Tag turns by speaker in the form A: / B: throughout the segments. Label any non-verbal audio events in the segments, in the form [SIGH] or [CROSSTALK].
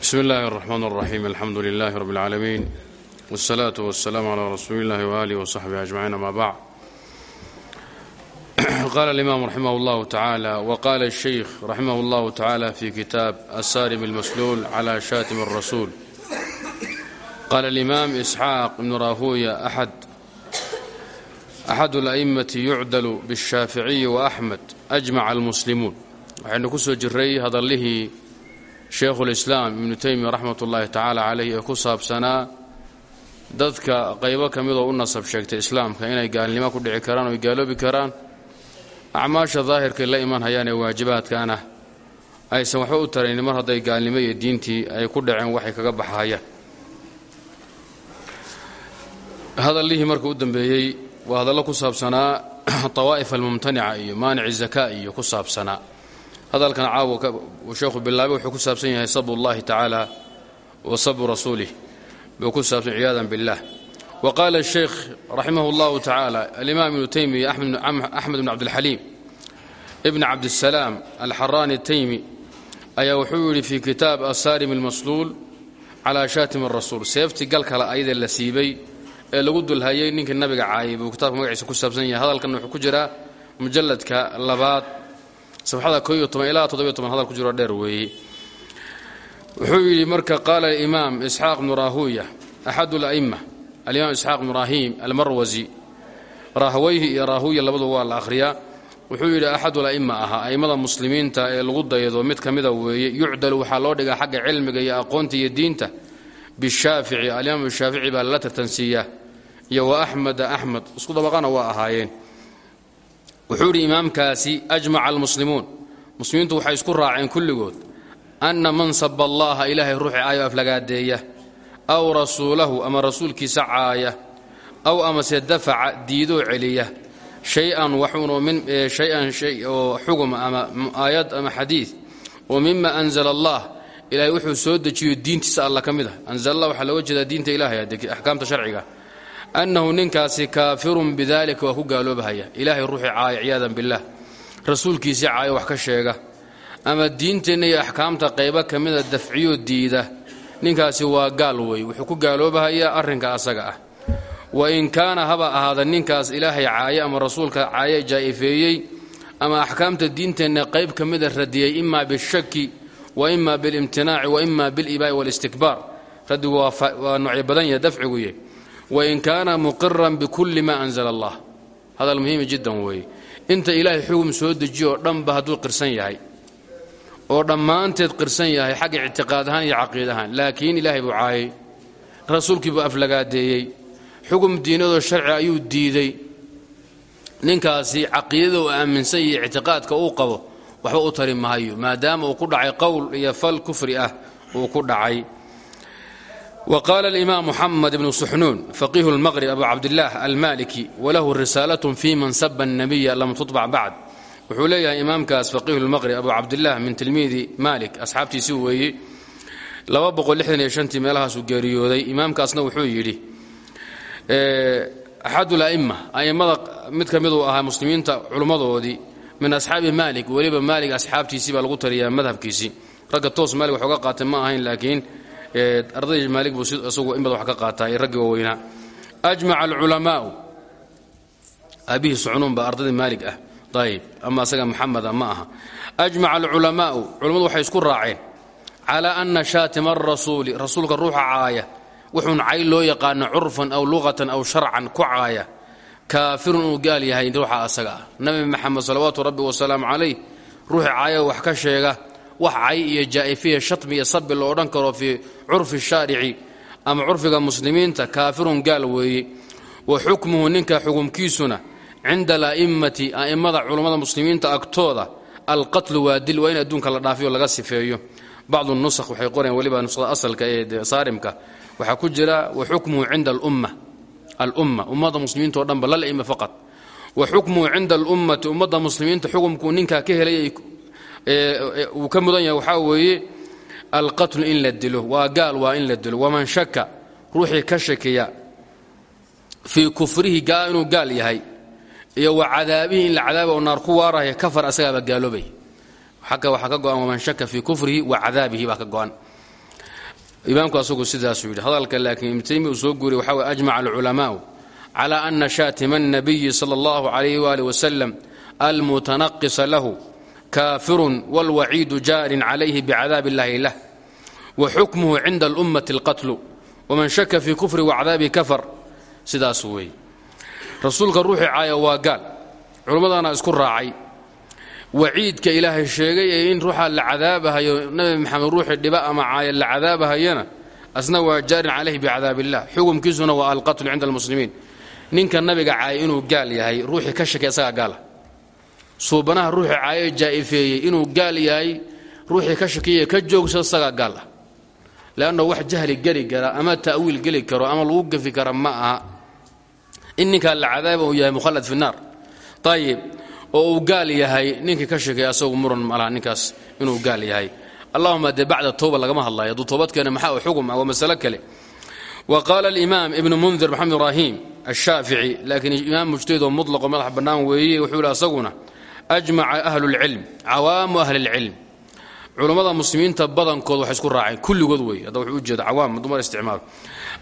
A: bsmi اllahi الرحmn الرaxيm alxamdu لlah rb العaalamiin والslaaة والsلاam عlى rasuuli اllahi وآlih وصaxbih أجmaعiin ama bعd [CLEARS THROAT] qala اlimam raximah اllah tacalى wqala الsheykh raximah اllah tacalى fi kitaab asarim اlmasluul clى shatim الrasuul qala اlimam isxaaq ibn rahuya axad اlأئmaةi yucdal bالshaaficiyi وأxmed أjmac اlmuslimuun waxaynu ku soo jiray hadallihii sheekhulislaam ibnu teymiya raxmat ullaahi tacaala caleyh ee ku saabsanaa dadka qaybo ka midoo u nasab sheegtay islaamka inay gaalnimo ku dhici karaan oy gaaloobi karaan. Acmaasha daahirkay la iman hayaan ee waajibaadkaana aysan waxba u taraynin mar hadday gaalnimo iyo diintii ay ku dhaceen waxay kaga baxahayaan hadallihii marka u dambeeyey waa hadallo ku saabsanaa tawaa'if almumtanica iyo maanici zakaa iyo ku saabsanaa hadalkan caawa uu sheekhu bilaabay wuxuu ku saabsan yahay sabr اllahi tacaala wa sabru rasuulih buu ku saabsan ciyaadan biاllah wa qaala الsheykh raximah اllahu tacaala alimaam ibnu teymiya axmed bn cabdilxaliim ibn cabdisalaam alxaraani الteymi ayaa wuxuu yidhi fii kitaab asaarim اlmasluul calaa shaatim الrasuul seeftii galkale ayadee la siibay ee lagu dulhayay ninkii nabiga caayay buu kitaabka magaciisa ku saabsan yahay hadalkan wuxuu ku jiraa mujalladka labaad safxada ko iyo toban ilaa toddobiyo toban hadal ku jiro dheer weeye wuxuu yidhi marka qaala alimaam isxaaq bnu rahuya axadu ala'ima alimaam isxaaq bnu rahim almarwasi rahwayhi iyo rahuya labaduba waa la akhriyaa. Wuxuu yidhi axadu ala'ima ahaa a'immada muslimiinta ee lagu daydo mid ka mida weeye yucdalu waxaa loo dhigaa xagga cilmiga iyo aqoonta iyo diinta. Bishaafici alimaam shaafici baa lala tartansiiyaa iyo wa axmeda axmed isku dabaqana waa ahaayeen wuxuu yidhi imaamkaasi ajmaca almuslimuun. Muslimiintu waxay isku raaceen kulligood. Anna man saba allaha ilaahay ruuxi caayo aflagaadeeya aw rasuulahu ama rasuulkiisa caaya aw amase dafaca diidoo celiya shay-an waxuunoo min shay-an shay oo xugum ama aayad ama xadiid oo mima anzala allah ilaahay wuxuu soo dejiyo diintiisa alla ka mid ah. Anzala allah waxaa looga jeedaa diinta ilahay axkaamta sharciga annahu ninkaasi kaafirun bidalika waa ku gaaloobahaya ilaahay ruuxii caaya ciyaadan billaah rasuulkiisii caayo wax ka sheega ama diinteenna iyo axkaamta qaybo ka mida dafciyo diida ninkaasi waa gaal wey wuxuu ku gaaloobahayaa arrinka asaga ah wa in kaana haba ahaada ninkaas ilaahay caaye ama rasuulka caaye jaa'ifeeyey ama axkaamta diinteenna qayb ka mida radiyey imaa bishaki wa ima bilimtinaaci wa ima bilibaa'i walistikbaar raddigu waa noocyo badan yahe dafciguye wain kaana muqiran bikulli maa anzala allah hadal muhiima jiddan weeye inta ilaahay xugum soo dejiyo oo dhanba hadduu qirsan yahay oo dhammaanteed qirsan yahay xagga ictiqaad ahaan iyo caqiid ahaan laakiin ilaahay buu caayay rasuulkii buu aflagaadeeyey xugum diinadoo sharci ayuu diiday ninkaasi caqiidada uu aaminsan iyo ictiqaadka uu qabo waxba u tari maayo maadaama uu ku dhacay qowl iyo fal kufri ah uu ku dhacay وqال الإmام محمد بن سحنون فقيه المغرب أبو cabdالله الmalكي وlah رisاaلة في man sب النبي lm تطبع bعd wuxuu leeyahay imaamkaas فقيه المغرب أbu cabdالlah min tilmiidi malik asxaabtiisi weeye tii meelahaasuu geeriyooday imaamkaasna wuxuu yidhi أxad الأئمة a'immada mid ka miduu ahaa muslimiinta culummadoodii min asxaabi malik weliba malig asxaabtiisii baa lagu tariyaa madhabkiisii ragga toos malig wax oga qaatay ma ahayn laakiin ardaydii maalig buu isagu in badan wax ka qaataa raggii waaweynaa ajmaca alculamaa'u aabihii sucnuun baa ardaydii maalig ah. Ayib ama asaga maxameda ma aha. Ajmaca alculamaa'u culammadu waxay isku raaceen. Calaa anna shaatima arasuuli rasuulka ruuxa caaya wuxuun cay loo yaqaano curfan aw luqatan aw sharcan ku caaya. Kaafirun uu gaal yahay ruuxa asaga ah. Nabi maxamed salawaatu rabbi wasalaamu calayh ruuxi caaya wax ka sheega wax cay iyo jaa'ifiya shatmi iyo sabi lo odhan karo fii curfi shaarici ama curfiga muslimiinta kaafirun gaal weeye wa xukmuhu ninka xukumkiisuna cinda ala'immati a'immada culummada muslimiinta agtooda alqatlu waa dil waa in adduunka la dhaafiyo laga sifeeyo. Bacdu nusakh waxay qoreen weliba nuskhada asalka ee saarimka. Waxaa ku jira wa xukmuhu cinda alumma alumma ummadda muslimiinta o dhanba lala'ima faqad wa xukmuhu cinda alummati ummadda muslimiinta xukumkuu ninkaa ka helay uu ka mudan yahay waxaa weeye alqatlu in la dilo waa gaal waa in la dilo. Waman shaka ruuxii ka shakiya fii kufrihi inuu gaal yahay iyo wa cadaabihi in la cadaaba oo naar ku waaraya kafar asagaaba gaaloobay. Xagga waxaa ka go-an waman shaka fii kufrihi wa cadaabihi baa ka go-an. Imaamku asagu sidaasuu yidhi hadalka laakiin ibnu taymiya uu soo guuriyey waxaa weye ajmaca alculamaau calaa ana shaatima annabiyi sala allahu calayh waali wasalam almutanaqisa lahu kaafirun wاlwaciidu jaarin calayhi bicadaab اllahi lah waxukmuhu cinda اlummati اlqatlu waman shaka fii kufri wacdaabi kafar sidaas weeye rasuulka ruuxii caaya waa gaal culimmadaana isku raacay waciidka ilaahay sheegay ee in ruuxa la cadaabahayo nabi maxamed ruuxii dhiba ama caaya la cadaabahayana asna waa jaarin calayhi bicadaab illah xukumkiisuna waa alqatlu cinda almuslimiin ninka nabiga caaya inuu gaal yahay ruuxii ka shakay isagaa gaala suubanaha ruuxii caayo jaa'ifeeyey inuu gaal yahay ruuxii ka shakiya ka joogsa isagaa gaal ah. Wax jahli geli kara ama ta'wiil geli karo ama lagu gafi kara ma aha. In ninkaa la mukhallad fi naar. Ayib oo gaal yahay ninkii ka sheekeeya asagu muran malaha ninkaas inuu gaal yahay. Allahuma dee bacda towba lagama hadlayo hadduu toobadkeena maxaa u xugum ah kale. Wa qaala alimaam ibnu mundir maxamed ibraahim ashaafici laakiin imaam mujtahid oo mutlaqo madax bannaan weeye wuxuu yihi ajmaca ahlu lcilm cawaamu ahli lcilm culammada muslimiinta badankood waxay isku raaceen kulligood wey hadda wuxuu ujeeda cawaam dumar isticmaalo.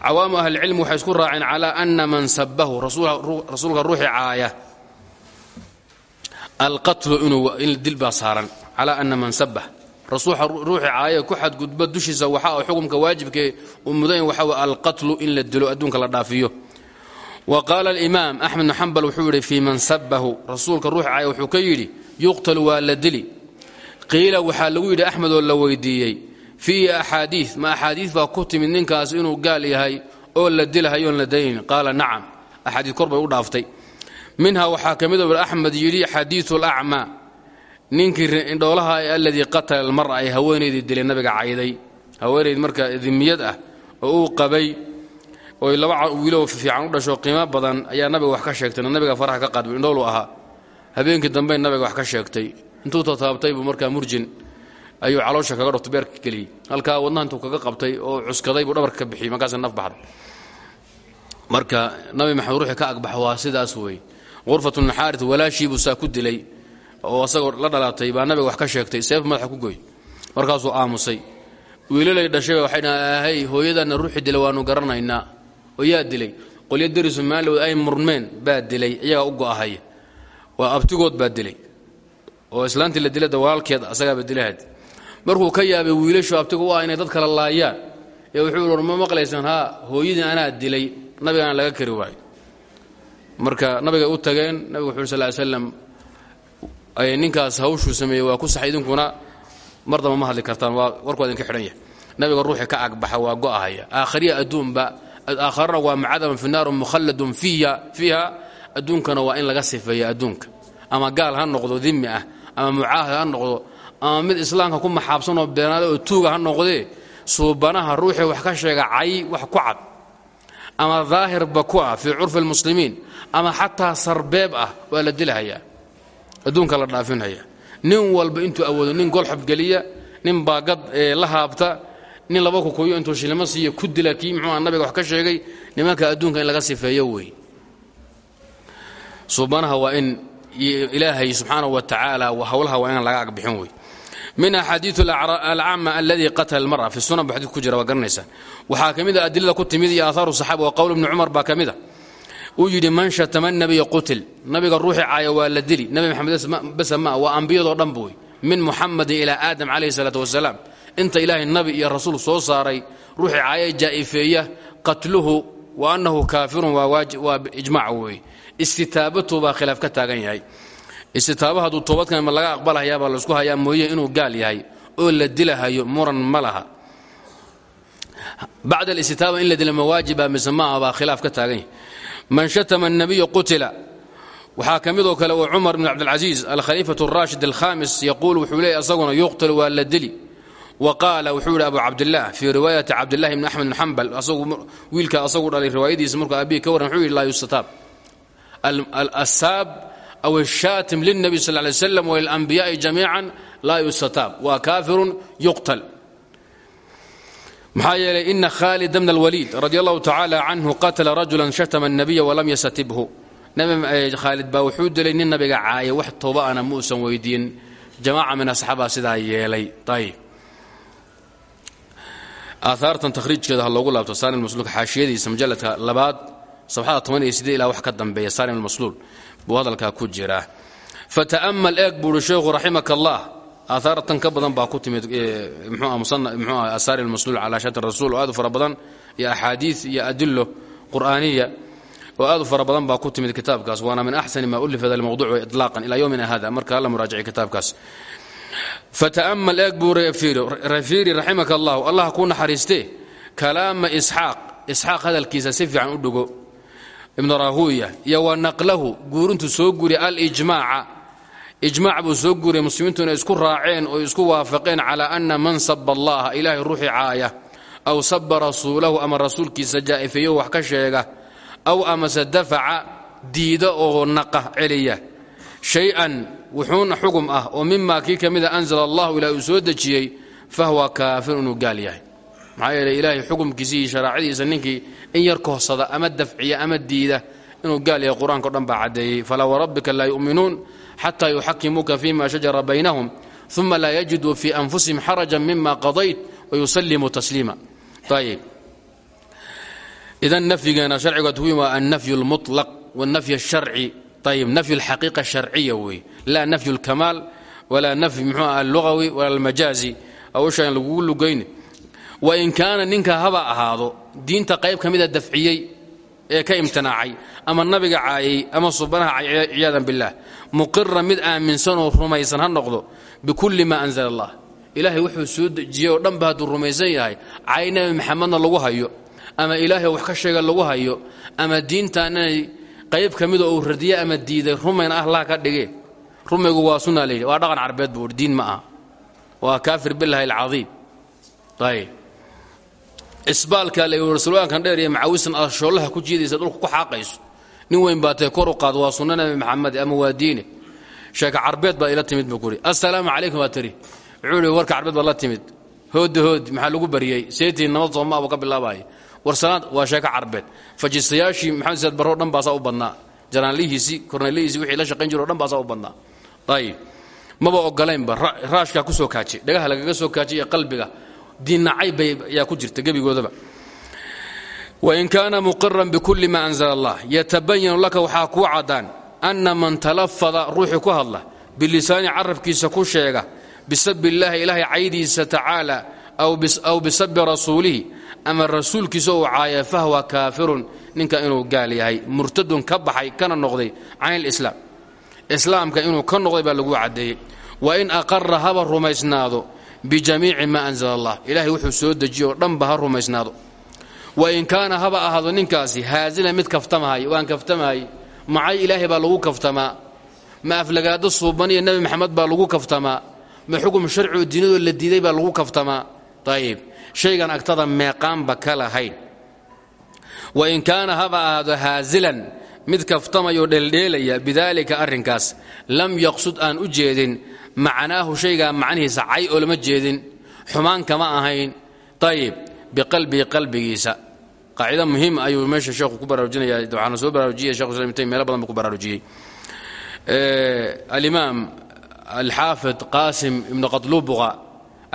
A: Cawaamu ahlilcilm waxay isku raaceen calaa ana man sabahu rasuulka ruuxi caaya. Alqatlu inuu dil baa saaran calaa ana man sabah rasuulka ruuxi caaya ku xadgudba dushiisa waxaa xukumka waajibkee uu mudan waxa wey alqatlu in la dilo adduunka la dhaafiyo wa qaala alimaam axmed bnu xambal wuxuu yidhi fii man sabahu rasuulka ruuxi caaya wuxuu ka yidhi yuqtalu waa la dili. Qiila waxaa lagu yidhi axmed oo la weydiiyey fiihi axaadii ma axaadiid baa ku timid ninkaas inuu gaal yahay oo la dilahayoon la daynin. Qaala nacam. Axaadii kor bay u dhaaftay. Minha waxaa ka mid axmed yidhi xadiiu lacmaa ninkii indhoolaha ay haweenaydii dilay cayday. Haweenayd ah oo qabay oy laba wiilo fiican u dhasho qiimo badan ayaa nabiga wax ka sheegtay nabiga faraha ka qaadbay indhoolu ahaa. Habeenkii dambe nabiga wax ka sheegtay. Intuu tataabtay buu markaa murjin ayuu caloosha kaga dhorto beerka geliyey halkaa wadnaha intuu kaga qabtay oo cuskaday buu dhabarka ka bixiyey markaasa naf baxday. Marka nabi maxamed ruuxii ka agbax waa sidaas weeye qurfatu naxaarit walaashii buu saa ku dilay oo asagoo la dhalaatay baa nabiga wax ka sheegtay seef madaxa ku goy markaasuu aamusay. Wiilalay dhashayba waxay dhahaan ahay hooyadaanna ruuxii dilay waannu garanaynaa oo dilay. Qolyo darisu maalowd ay murmeen baa dilay iyagaa u go'ahaya waa abtigood baa dilay. Oo islaantii la dilada walaalkeed asagaaba dilahaad markuu ka yaabay wiilashu abtigu u ah inay dad kala laayaan ee wuxuu i ma maqlaysaan? Haa hooyadii anaa dilay nabigaana laga kari waayo. Marka nabigay u tageen nabigu wuxu ur sal slam ninkaas hawshuu sameeyey waa ku sax idinkuna mar ma hadli kartaan waa warku idinka xidhan yahay. Nabiga ruuxii ka agbaxa waa go'ahaya. Aakhariya adduunba aakharana waa macadaman fi naaru mukhalladun fiiha adduunkana waa in laga sifeeya adduunka. Ama gaal ha noqdo dimi ah ama mucaahad ha noqdo ama mid islaamka ku maxaabsanoo beenaada oo tuuga ha noqdee suubanaha ruuxii wax ka sheega cay wax ku cad. Ama daahirba ku ah fii curfi lmuslimiin ama xataa sarbeeb ah waa la dilahayaa adduunka la dhaafinhaya nin walba intuu awoodo nin golxob geliya nin baagad la haabta nin laba kukuyo intuu shilimo siiya ku dila kii muxuua nabiga wax ka sheegay nimanka adduunka in laga sifeeyo wey. Suubanaha waa in ilaahay subxaanaه wa tacaala howlaha waa inaan laga agbixin wey. Min axaadiiu alcaama aladii qatala almara fi sunan bu ku jira waa garanaysaan waxaa ka mid a adilada ku timid iyo aahaaru saxaaba wa qowl ibni cumar baa ka mid a yidhi man shatama nabiya qutil. Nabiga ruuxii caaya waa la dili. Nabi maxamed basa ma waa ambiyadoo dhanba wey min muxamadin ilaa aadam calayhi inta ilaahay nabi iyo rasuul soo saaray ruuxii caaya jaa'ifeeya qatluhu wa annahu kaafirun waa ijmaac wey istitaabatu baa khilaaf ka taagan yahay. Istitaaba hadduu toobadkanma laga aqbalahayaabaa la isku hayaa mooye inuu gaal yahay oo la dilahayo muran ma laha. Bacd alistitaaba in la dila mawaajiba mise maaha baa khilaaf ka taagan yahay. Man shatama annabiya qutila. Waxaa ka midoo kale wa cumar bn cabdilcasiis alkhaliifatu araashid alkhaamis yaquul wuxuu leeyay asaguna yuqtalu waa la dili wqaala wuxuu hi abu cabdilah fii riwaayati cabdilahi bni axmed bn ambal wiilka asagu dhalay riwaayadiisa markuu abihi ka waran wuxuu yidhi laa yustataab asaab aw shaatim lilnabi sal lay slam wlilanbiyaai jamiican laa yustataab waa kaafirun yuqtal. Maxaa yeelay ina khaalid bna alwaliid radi allahu tacaala canhu qatala rajulan shatama الnabiya walam yastatibhu eh, khaalid baa wuxuu dilay nin nabiga caaya wax tooba ana muusan weydiin. Jamaaca min asxaabaa sidaa yeelay. Ayb aahaartan takhriijkeeda ha loogu laabto saani masluulka xaashiyadiisa majalladka labaad sabxada toban iyo wax ka dambeeya saani masluul buu hadalkaa ku jiraa fata'amal eeg buuhi sheekhu raximaka allah aahaartan ka badan baa ku timid mxuu asaari lmasluul calaa shati rasuul oo aad u badan iyo axaadiid iyo adilo qur'aaniya oo aad badan baa ku timid kitaabkaas waana min axsani ma ulifa hada mawduc ilaaqan ilaa yowmina hada marka la muraajici kitaabkaas fata'amal eeg buu rafiiri raximaka allahu allah kuu naxariistee kalaama isxaaq. Isxaaq hadalkiisa si fiican u dhigo ibnu rahuya iyo wa naqlahu guurintu soo guri alijmaaca. Ijmaac buu soo guuriyay muslimiintu inay isku raaceen oo isku waafaqeen calaa ana man saba allaha ilaahay ruuxii caaya. Aw saba rasuulahu ama rasuulkiisa jaa'ifeeyo wax ka sheega. Aw amase dafaca diida oo naqa celiya. Shay-an wuxuuna xugum ah oo mimaa kii ka mida anzala allahu ilaa uu soo dejiyey fahwa kaafir inuu gaal yahay. Maxaa yeeley ilaahay xukumkiisi iyo sharaacadiisa ninkii in yar kohsada ama dafciya ama diida inuu gaal yahay qur'aankao dhan baa caddeeyey. Falaa warabbika laa yu'minuun xataa yuxakimuuka fima shajara baynahum uma laa yajiduu fii anfusihim xarajan mima qadayt wayusallimuu tasliima. Ayib idan nafyigeena sharcigood wimaa annafyu lmutlaq wannafy asharci ayib nafyu alxaqiiqa sharciya weeye laa nafyu alkamaal walaa nafy muxuu ah allugawi walaa almajaazi hawshaan lagugu lugayne wain kaana ninka haba ahaado diinta qayb ka mida dafciyey ee ka imtinaacay ama nabiga caayay ama subanaha caayay ciyaadan billaah muqira mid aaminsan oo rumaysan ha noqdo bikulli maa anzala allah ilaahay wuxuu soo dejiyey oo dhanba hadduu rumaysan yahay cay nabi maxamedna lagu hayo ama ilaahay wax ka sheega lagu hayo ama diintaan qayb ka mida uu radiye ama diiday rumayn allah ka dhige rumaygu waa sunna layidhi waa dhaqan carbeed buu diin ma aha. Waa kaafir billahi alcadiim. Ayb isbaalka la salwaankan dheer iyo macawisan aad shoollaha ku jiidaysa dhulka ku xaaqayso nin weyn baa kor u qaad waa sunna nabi ama waa diine. Sheeka carbeed baa ila timid buu kuhi assalaamu calaykum waa tiri. Warka carbeed baa la timid. Hoodda hood maxaa lagu baryey seetiin nabad soomaa buu ka bilaabaya warsanaad waa sheeko carbeed. Fajistayaashii maxamed saad barro dhan u badnaa. Jaraanlihiisii kornelihiisii wixii la shaqayn jiro o u badnaa. Ayib. Maba ogolaynba raashkaa ku soo kaajay dhagaha lagaga soo kaajay iyo qalbiga diinnacay bay ayaa ku jirta gebigoodaba. Wain kaana muqiran bikulli ma anzala allah yatabayanu laka waxaa kuu caddaan anna man talafada ruuxii ku hadla bilisaani carabkiisa ku sheega bisabi illaahi ilaahay caydiisa tacaala aw bisabi rasuulihi ama rasuulkiisa uu caaya fahwa kaafirun ninka inuu gaal yahay murtadun ka baxay kana noqday can lislaam islaamka inuu ka noqday baa lagu caddeeyey. Wain aqara haba rumaysnaado bijamiici maa anzala allah ilahay wuxuu soo dejiye oo dhanba ha rumaysnaado. Wain kaana haba ahaado ninkaasi haazila mid kaftamahay waan kaftamahay macay ilaahay baa lagu kaftamaa. Ma aflagaado suuban iyo nebi maxamed baa lagu kaftamaa. Ma xugum sharci oo diinadoo la diiday baa lagu kaftamaa. Ayib shaygan agtada meeqaanba ka lahayn. Wain kaana haba ahaado haazilan mid kaftamayoo dheeldheelaya bidaalika arrinkaas lam yaqsud aan u jeedin macnaahu shaygaa macnihiisa cay oo lama jeedin xumaan kama ahayn. Ayib biqalbihi qalbigiisa. Qaacido muhiim ayuu meesha sheekhu ku baraarujinaya waxaana soo baraarujiyay shekhu islam ibn meelo badan buu ku baraarujiyey. Alimaam alxaafid qaasim ibnu qadlubuqa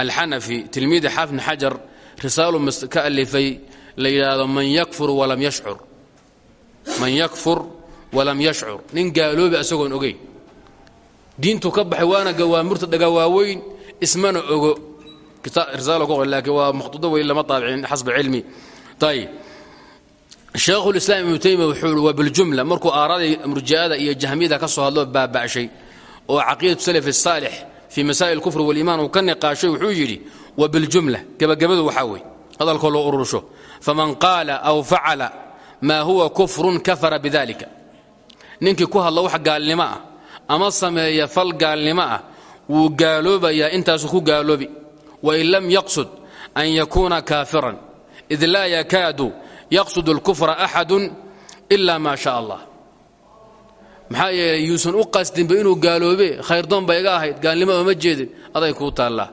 A: alxanafi tilmiidi xaafid xajar risaalu ka alifay la yidhaahdo man yakfur walam yashcur. Man yakfur walam yashcur. Nin gaaloobi asagoon ogeyn diintu ka baxay waana gawaamurta dhagawaaweyn ismana ogo. Laakiin waa makhtuudo weyn lama taabicin xasba cilmi. Ayib sheekhulislaam ibnu taymiya wuxuu ihi waa biljumla markuu aaraday murji'ada iyo jahmiyada ka soo hadloo baaba'shay oo caqiidatu salaf الsaalix fii masaa'il kufr waliimaan wa biljumla gebagabadu waxaa wey hadalkoo loo urursho faman qaala aw facala maa huwa kufrun kafara bidalika ninkii ku hadla wax gaalnimo ah ama sameeya fal gaalnimo ah wuu gaaloobayaa intaasu ku gaaloobi. Wain lam yaqsud an yakuuna kaafiran. Id laa yakaadu yaqsud اlkufra axadu ila ma sha allah. Maxaa yeelay yuusan u qasdinba inuu gaaloobe khayrdoon ba iga ahayd. Gaalnimo ooma jeedin aday kuu taallaa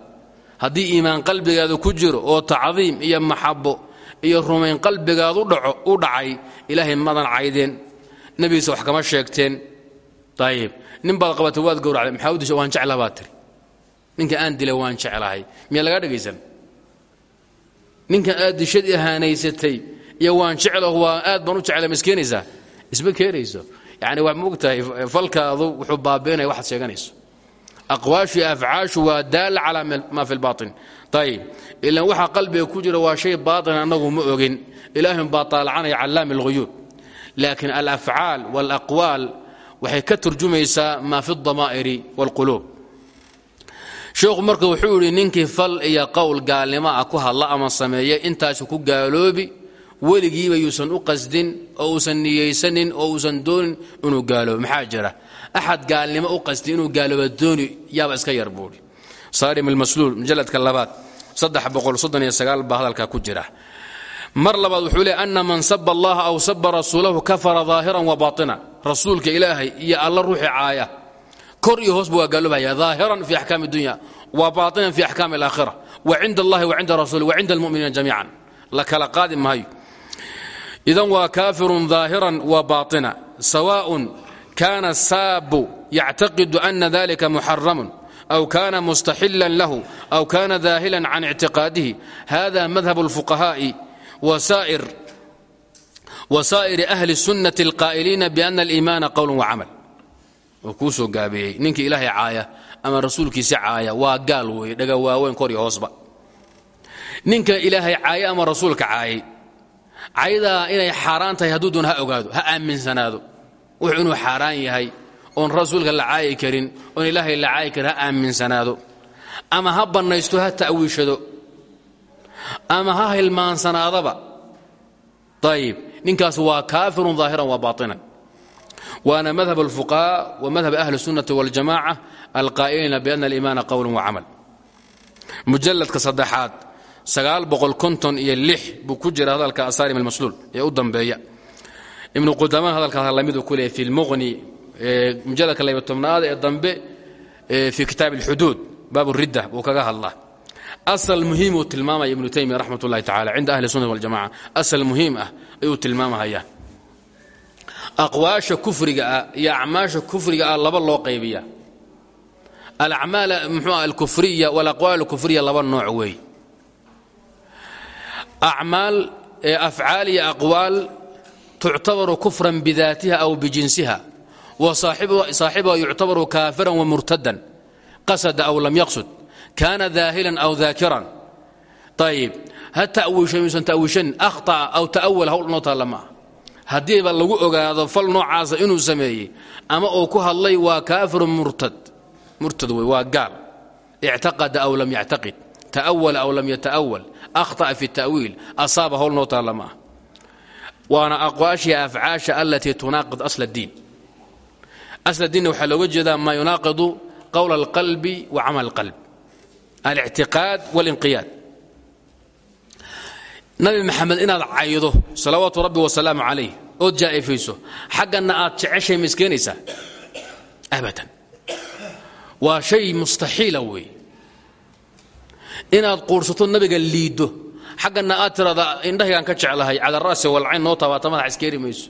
A: haddii iimaan qalbigaadu ku jiro oo tacdiim iyo maxabo iyo rumayn qalbigaadu u dhacay ilaahay madan caydeen nebigiisa wax kama sheegteen. Ayib nin baad qabatay waad gowracday. Maxaa u disha waan jeclaha baad ninka aan dilay waan jeclahay. Miyaa lagaa dhegaysan ninkan aad dishad ihaanaysatay iyo waan jeclah waa aad baan u jecla ma iskeenaysaa isma keenayso waa maogtahay falkaadu wuxuu baabiinaya waxaad sheeganayso aqwaashu iyo afcaashu waa daalla calaa maa fi lbaain ayib ilan waxaa qalbiga ku jira waa shay baain annagu ma ogin. Ilaahun baa taalacanaya callaami alhuyuub laakiin alafcaal walaqwaal waxay ka turjumaysaa maa fi damaa'iri wاlquluub sheikhu marka wuxuu yidhi ninkii fal iyo qowl gaalnimo ah ku hadla ama sameeya intaasu ku gaaloobi weligiiba yuusan u qasdin oo oo uusan doonin inuu jira? Axad gaalnimo u qasdi inuu gaalooba dooni yaaba iska yar buuhi saarim almasluul mujalladka labaad baa hadalkaa ku jira mar labaad wuxuu leey ana man saba allaha aw saba rasuulahu kafara daahiran wa baaina rasuulka ilaahay iyo alla ruuxi caaya kor iyo hoosba waa gaaloobhaya daahiran fi axkaami dunya wa baainan fi axkaami alaakhira wa cinda allahi wa cinda rasuli wa cinda almuminiina jamiican la kala qaadi maayo idan waa kaafirun daahiran wa baaina sawaaءun kaana saabu yactaqidu ana dalika muxaramun aw kana mustaxilan lahu aw kana daahilan can ictiqaadihi hada madhab اlfuqahaa'i wasaa'iri ahli sunnati اlqaa'iliina biana aliimaana qowl wacamal oo kuu soo gaabeeyey ninkii ilaahay caaya ama rasuulkiisa caaya waa gaal weeye dhaga waaweyn kor iyo hoosba ninka ilaahay caaya ama rasuulka caayay caydaa inay xaaraan tahay hadduu doon ha ogaado ha aaminsanaado wuxuu inuu xaaraan yahay oon rasuulka la caayi karin oon ilaahay la caayi karin ha aaminsanaado ama ha bannaysto ha ta'wiishado ama ha hilmaansanaadaba ayib ninkaas waa kaafirun ظaahiran wa baainan waana madhab اlfuqaha wa madhab ahli الsunnati wاljamaca alqaa'iliina biana aliimaana qowl wacamal mujaladka saddexaad iyo buu ku jira hadalka asaarim almasluul ee u dambeeya ibnu qudaman hadalkaas lamiduu ku leeyay fi lmuqni mujaladka laba tobnaad ee dambe fi kitaab اlxuduud baab ridda buu kaga hadlaa. Asal muhiimuu tilmaamaya ibnu taymiya raxmat ullahi tacala cinda ahli sunna waljamaca asal muhiim ah ayuu tilmaamahayaan aqwaasha kufriga ah iyo acmaasha kufriga ah laba loo qaybiya alacmaal mxuu ah alkufriya walaqwaal alkufriya laba nooc weey. Acmaal afcaal iyo aqwaal tuctabaru kufran bidaatiha aw bijinsiha wa saaxibuha yuctabaru kaafiran wa murtadan qasada aw lam yaqsud kaana daahilan aw daakiran ayib ha tawiishay maysan tawiishanin akhطa'a aw ta'awala hawl noo taalla maaha haddiiba lagu ogaado fal noocaasa inuu sameeyey ama uu ku hadlay waa kaafirun murtad murtad wey waa gaal ictaqada aw lam yactaqid ta'awala aw lam yata'awal akhطa'a fi الta'wiil asaaba hawl noo taalla maaha waana aqwaashii afcaasha alatii tunaaqid asl اdiin asl diinna waxaa looga jeedaa maa yunaaqidu qowla اlqalbi wa camal اlqalb alictiqaad walinqiyaad nabi maxamed inaad caydo salawaatu rabbi wasalaamu calayh ood jaa'ifayso xagganna aad jeceshay ma iskeenaysaa abadan waa shay mustaxiila weeye inaad quursato nabiga liiddo xagganna aad tiraada indhahaygaan ka jeclahay cadara'si walcayn noo tabaata madax iskeeni mayso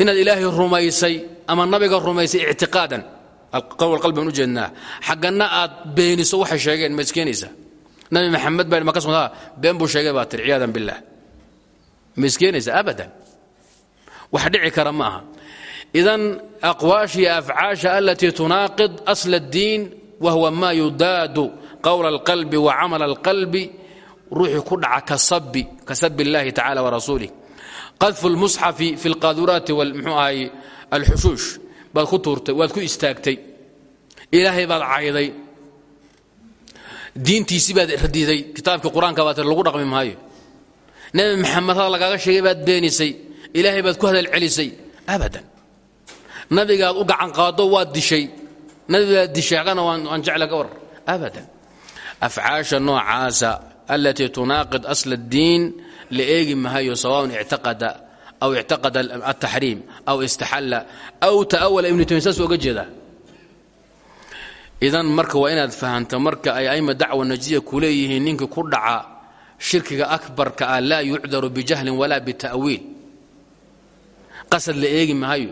A: inaad ilaahay rumaysay ama nabiga rumaysay ictiqaadan qowl qalbi baan u jeednaa xagganna aad beeniso waxay sheegeen ma iskeenaysaa nabi maxamed baa maka sumtaa been buu sheegay baa tiri ciyaadan billaah ma iskeenaysaa abadan wax dhici kara ma aha idan aqwaashiya afcaasha alatii tunaaqid asla اddiin wahuwa ma yudaadu qowla اlqalbi wa camala اlqalbi ruuxii ku dhaca kasabi kasabi اllahi tacala warasuulih qadfu اlmusxafi fi اlqaaduraati mxuu ahay alxushuush baad ku tuurtay waad ku istaagtay ilaahay baad cayday diintiisii baad radiday kitaabkii qur-aanka baa tir lagu dhaqmi maayo nebi maxamed had lagaaga sheegay baad beenisay ilaahay baad ku hadal celisay abadan nabigaad u gacan qaado waad dishay nabigaad dishay agana waan jecla ka war abadan afcaasha noocaasa alatii tunaaqid asla اddiin la eegi mahayo sawaءun ictaqada aw ictaqada altaxriim aw istaxalla aw ta'awala ibnu taymiya saas oga jeedaa idan marka waa inaad fahamta marka ay aima dacwa najiya ku leeyihiin ninkii ku dhaca shirkiga akbarka ah laa yucdaru bijahlin walaa bita'wiil qasad la eegi mahayo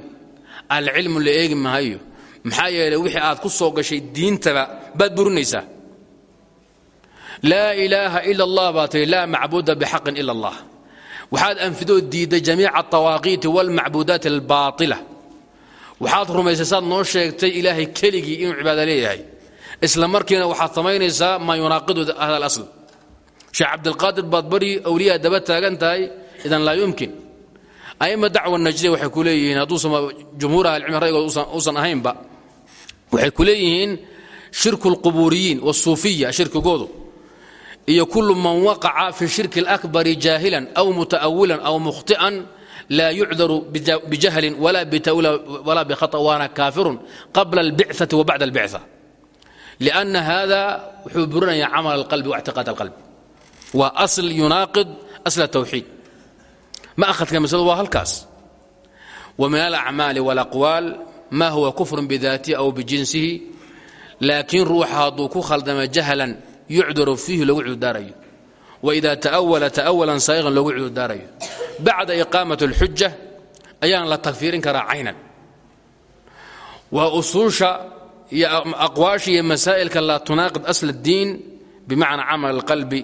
A: alcilmu la eegi maxaa yeelay aad ku soo gashay diintaba baad burinaysaa laa ilaaha ila allah baa tihi laa macbuuda bixaqin ila allah waxaad anfidoo diidday jamiica alawaaqiiti walmacbuudaati albaaila waxaad rumaysay saad noo sheegtay ilaahay keligii inuu cibaado leeyahay. Isla markiina waxaad samaynaysaa maa yunaaqidu hada alasl sheekh cabdilqaadir baad bari awliyaa daba taagan tahay idan laa yumkin. Aima dacwa najdiya waxay ku leeyihiin hadduusan jumhuur ahlicilmi raygood uusan ahaynba waxay ku leeyihiin shirku اlqubuuriyiin wاsuufiya shirkigoodu iyo kulu man waqaca fi shirki اlakbari jaahilan aw muta'awilan aw mukhطi'an laa yucdaru bijahlin wala bitawila walaa bikhaطأ waana kaafirun qabla اlbicثaةi wa bacda اlbicثة لأna hada wuxuu burinaya camal اlqalbi واctiqaad اlqalbi waa asl yunaaqid asl الtawxiid ma ahadka masladu waa halkaas wa min alacmaali wاlaqwaal ma huwa kufr bidaatihi aw bijinsihi laakiin ruuxa hadduu ku khaldama jahlan yucdaru fiihi loogu cudurdaarayo waida ta'awala ta'awalan saa'iqan loogu cudurdaarayo bacda iqaamat اlxuja ayaan la tagfiirin karaa caynan waa usuusha iyo aqwaasha iyo masaa'ilka laa tunaaqid asl اddiin bimacna camal اlqalbi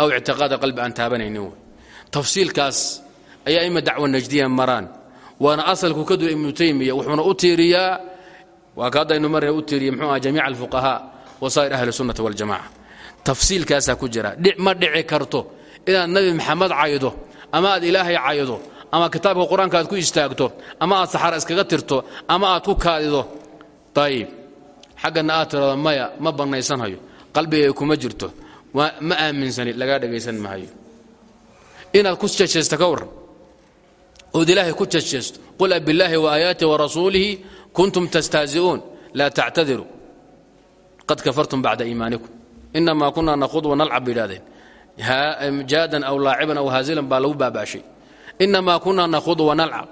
A: aw ictiqaad qalbi aan taabanaynin wey tafsiilkaas ayaa ima dacwa najdiya maraan waana asalku ka dula ibnu taymiya wuxuuna u tiiriyaa waa ka haddaynu marna u tiiriya mxuu aha jamiica alfuqahaa wasaa'ir ahli sunnati waljamaca tafsiilkaasaa ku jira. Ma dhici karto. Inaad nabi maxamed caydo ama aad ilaahay caydo ama kitaabka qur'aanka aad ku istaagto ama aad saxaara iskaga tirto ama aad ku kaadido. Ayib xaggana aad tirado maya ma bannaysanhayo qalbigay kuma jirto. Ma aaminsani lagaa dhagaysan maayo inaad ku jajaysta ka warran ood ilaahay ku jajaysto qul abillaahi waaayaatihi warasuulihi kuntum tastahzi'uun. Laa tactadiruu qad kafartum bacda iimaanikum. Inamaa kunaa nakhud wanalcab bay idhahdeen jaadan aw laaciban aw haazilan baa lagu baabaashay. Inamaa kunaa nakhud wanalcab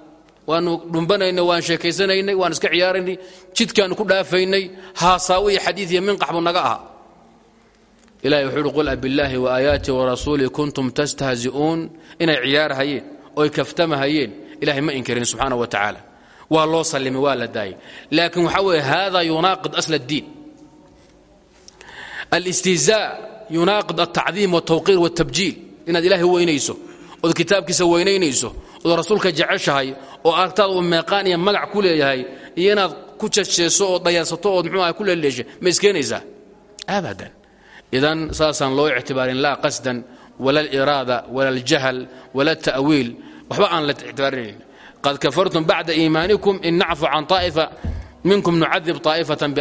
A: waanu dhumbanaynay waan sheekaysanaynay waan iska ciyaaraynay jidkaanu ku dhaafaynay haasaawo iyo xadiid iyo naga ahaa. Ilahay wuxuu uhi qul abillaahi waaayaatihi warasuulihi kuntum tastahzi'uun. Inay ciyaarhayeen oy kaftamahayeen ilahay ma inkirin subxaana wa tacaala. Waa loo sallimay waa la daayay. Laakiin waxaa weeye hada yunaaqid asl اddiin alistihzaa yunaaqid altacdiim wtawqiir wtabjiil inaad ilaahay weynayso ood kitaabkiisa weynaynayso ood rasuulka jeceshahay oo aragtaad uu meeqaan iyo magac ku leeyahay iyo inaad ku jejeeso ood dayaansato ood mxuu ah ku leeleesha ma iskeenaysaa abadan idan saasaan loo ictibaarin laa qasdan wala aliraada wala aljahl wala ta'wiil waxba aan la ictibaarinayn qad kafartum bacda iimaanikum in nacfu can طaa'ifa minkum nucadib طaa'ifatan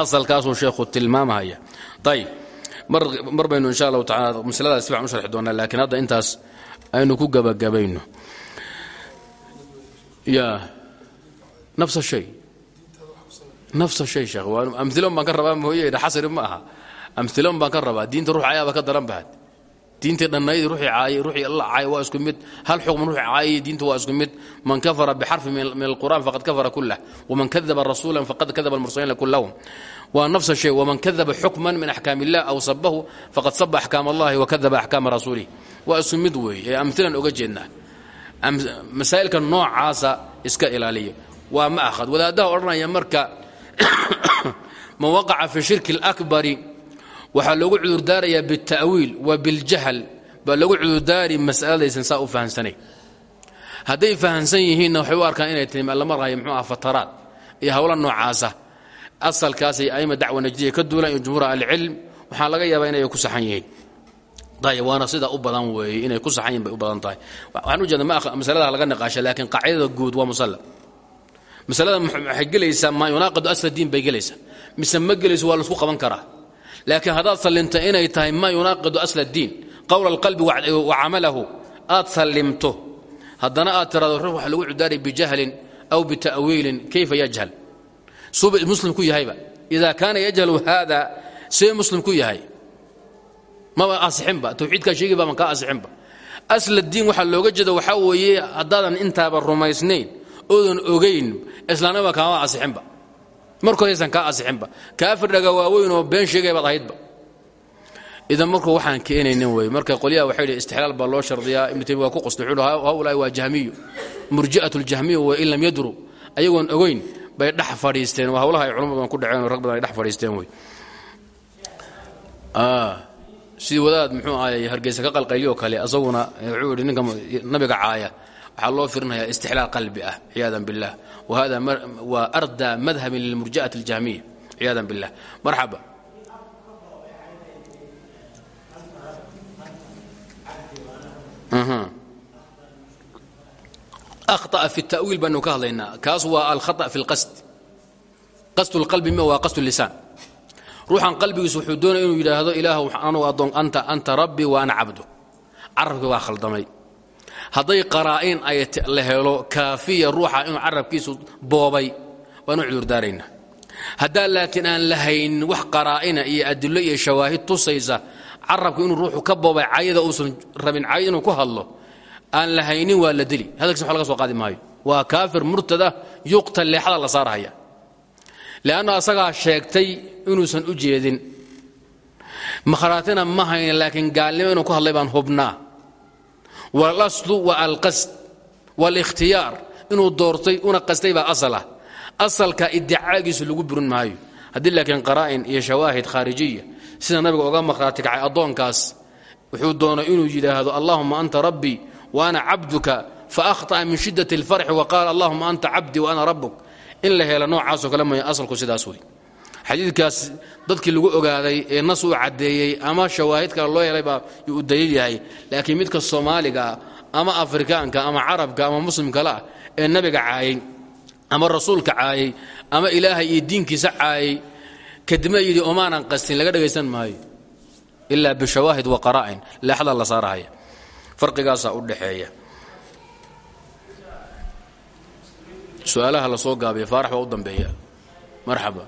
A: asalkaasuu sheekhu tilmaamahaya ayib mar baynu insha allahu taala masladaas si u sharxi doonaa laakiin hadda intaas aynu ku gabagabayno. Ya. Nafs shay. Nafs shay sheekh. Amilon baan ka rabaa mooye xasri ma aha. Amilon baan ka rabaa. Diinta ruux ayaaba ka daran bahad diintii dhannayd ruuxii caayay ruuxii alla caayay waa isku mid. Hal xukm ruuxii caayay diinta waa isku mid. Man kafara bixarfi min alqur'an faqad kafara kullah waman kadaba rasuulan faqad kadaba almursaliina kullahum. Waa nafsa shay waman kadaba xukman min axkaam illah aw sabahu faqad saba axkaam allahi wakadaba axkaama rasuulih waa isku mid weeye ee amhilan oga jeednaa. Masaa'ilka noocaasa iska ilaaliya waa ma ahad wadaaddaha odhanaya marka [COUGHS] man waqaca fi shirki اlakbari waxaa loogu cudurdaarayaa biاlta'wiil wa biljahl baa loogu cudurdaari mas'aladaysan saa u fahamsanayn hadday fahamsan yihiinna waxay u arkaan inay tahay alla marhayo mxuu ah fataraad iyo howla noocaasa asalkaasay aima dacwa najdiya ka duulaan iyo jumhuur ahlicilm waxaa laga yaabaa inay ku saxan yihiin ayb waana sida u badan weeye inay ku saxan yihiin bay u badan tahay waxaan u jeeda masalada laga niqaasha laakiin qaacidada guud waa musalla masalada waxay gelaysaa maa yunaaqidu asla diin bay gelaysaa mise ma gelayso waa la isku qaban karaa laakiin haddaad sallimta inay tahay maa yunaaqidu asla diin. Qowla alqalbi wa camalahu aad sallimto. Haddana aad tirado ruux waxa lagu cudaari bijahlin aw bita'wiilin kayfa yajhal? Suuba muslim ku yahayba. Ida kaana yajhalu haada see muslim ku yahay. Maba asixinba tawxiidkaa sheegi baaban kaa asixinba. Asla diin waxaa looga jeeda waxaa weeye haddaadan intaaba rumaysnayn oodan ogayn islaanima kaama asixinba markoodaysan kaa asixinba. Kaafir dhaga waaweyn oo been sheegay baad ahaydba idan marku waxaan keenaynin wey. Marka qolyaha waxay dhi istixlaal baa loo shardiyaa. Ibnu taymiya waa ku qostay wuxuu hawlaai waa jahmiyu. Murji'at ljahmiya wa in yadru. Ayagoon ogayn bay dhex fadhiisteen. Waa hawlaha ay ku dhaceen rag badan ay dhex fadhiisteen wey. Sidii wadaad muxuu ahay hargeysa ka qalqayliyoo kale asaguna wuxuu idhi ninka nabiga caaya waxaa loo firinayaa istixlaal qalbi ah ciyaadan billah wa hada waa ardaa madhabin lilmurja'ati aljahmiya ciyaadan billah marxaba akhطأ fi التa'wiil baanu ka hadlaynaa kaas waa alkhaطأ fi اlqasd qasd اlqalbi ma waa qasd اlisaan ruuxan qalbigiisu wuxuu doonaya inuu yidhaahdo ilaahw anugu addoon anta anta rabbi wa ana cabdu carabkii waa khaldamay hadday qaraa'in ay la helo kaafiya ruuxa inuu carabkiisu boobay waanu cudurdaaraynaa haddaa laakiin aan lahaynin wax qaraa'ina iyo adilo iyo shawaahid tusaysa carabku inuu ruuxu ka boobay cayada uusan rabin cay inuu ku hadlo aan lahaynin waa la dili hadalkiis wa laga soo qaadi maayo. Waa kaafir murtada yuqtal leexada la saarhaya leanna asagaa sheegtay inuusan u jeedin. Makhraatina ma hayna laakiin gaalnimo inuu ku hadlay baan hubnaa walaslu wa alqasd walikhtiyaar inuu doortay una qastay baa asal ah asalka idicaagiisu lagu burin maayo haddii laakiin qaraa'in iyo shawaahid khaarijiya sida nabiga oga makhraati kacay addoonkaas wuxuu doonay inuu yidhaahdo allahuma anta rabbii wa ana cabduka faahطأa min shidaة اlfarxi waqaala allahuma anta cabdii wa ana rabuk in la helo noocaasoo kale maya asalku sidaas wey xadiidkaas dadkii lagu ogaaday ee nas uu caddeeyey ama shawaahid kale loo helay baa u daliil yahay. Laakiin midka soomaaligaa ama afrikaanka ama carabka ama muslimkale ah ee nabiga caayay ama rasuulka caayay ama ilaahay iyo diinkiisa caayay kadibna yidhi omaanan qastin laga dhagaysan maayo. Ilaa bishawaahid wa qaraa'in leexda la saarahaya. Farqigaasaa u dhaxeeya. Su'aalaha la soo gaabiya faarax baa u dambeeya. Marxaba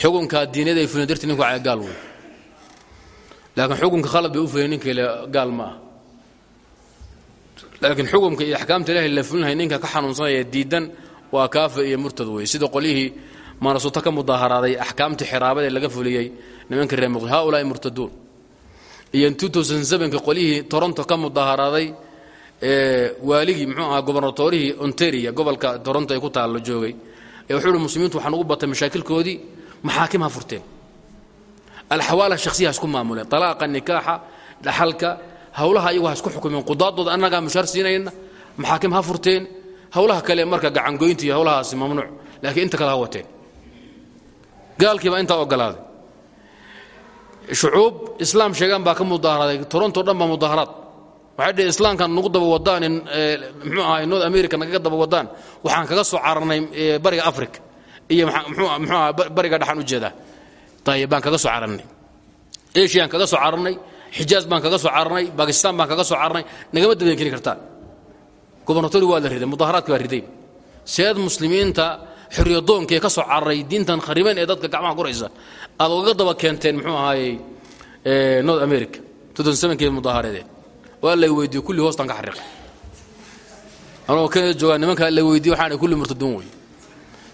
A: xukunkaa diiniyada ay fuliyen dartii ninku gaal wey laakiin xukunka khalad bay u fuliyen ninka gaal ma ah. Laakiin iyo axkaamta ilahay la fulinhay ninka ka xanuunsanaya diidan waa kaafir iyo murtad wey sida qolyihii maanasuuta ka mudaaharaaday axkaamtii xiraabada laga fuliyey nimanka reer muqdi haulaai murtaduun. Iyo qolyihii toronto ka mudaaharaaday waaligii mxuu ahaa gobernatorihii ontaria gobolka toronto ay ku taallo joogay. Ee wuxuu uhi muslimiintu waxaan ugu batay mashaakilkoodii maxaakim ha furteen. Alxawaala shakhsiya ha isku maamuleen talaaqa nikaaxa dhaxalka hawlaha iyagu ha isku xukumeen. Qudaadooda annagaa mushaar siinayna maxaakim ha furteen. Hawlaha kale marka gacangoynta iyo hawlahaasi mamnuuc laakiin inta kale ha wateen. Gaalkiibaa intaa ogolaaday. Shucuub islaam sheegaan baa ka mudaaharaday toronto dhan baa mudaaharaad waxay dhihi islaamkan nagu daba wadaan mxuu ahay north america nagaga daba wadaan waxaan kaga soo cararnay bariga africa iyo mxuu aha bariga dhaxan u jeedaa. Ayib kaga soo cararnay asiaan kaga soo cararnay xijaaz baan kaga soo cararnay bakistan baan kaga soo cararnay nagama dabayn keni kartaan. Gobernatori waa la riday mudaharaadki baa riday. Seed muslimiinta xorriyadoonkaee ka soo cararay diintan khariban ee dadka gacmaha guraysa aad ogaga daba keenteen muxuu ahaayey north america keed mudaahareedeen waa lay weydiiye kulli hoostaan ka xariiqay. Anagoo kanada joogaa nimanka la weydiye waxaan kulli murtaduun wey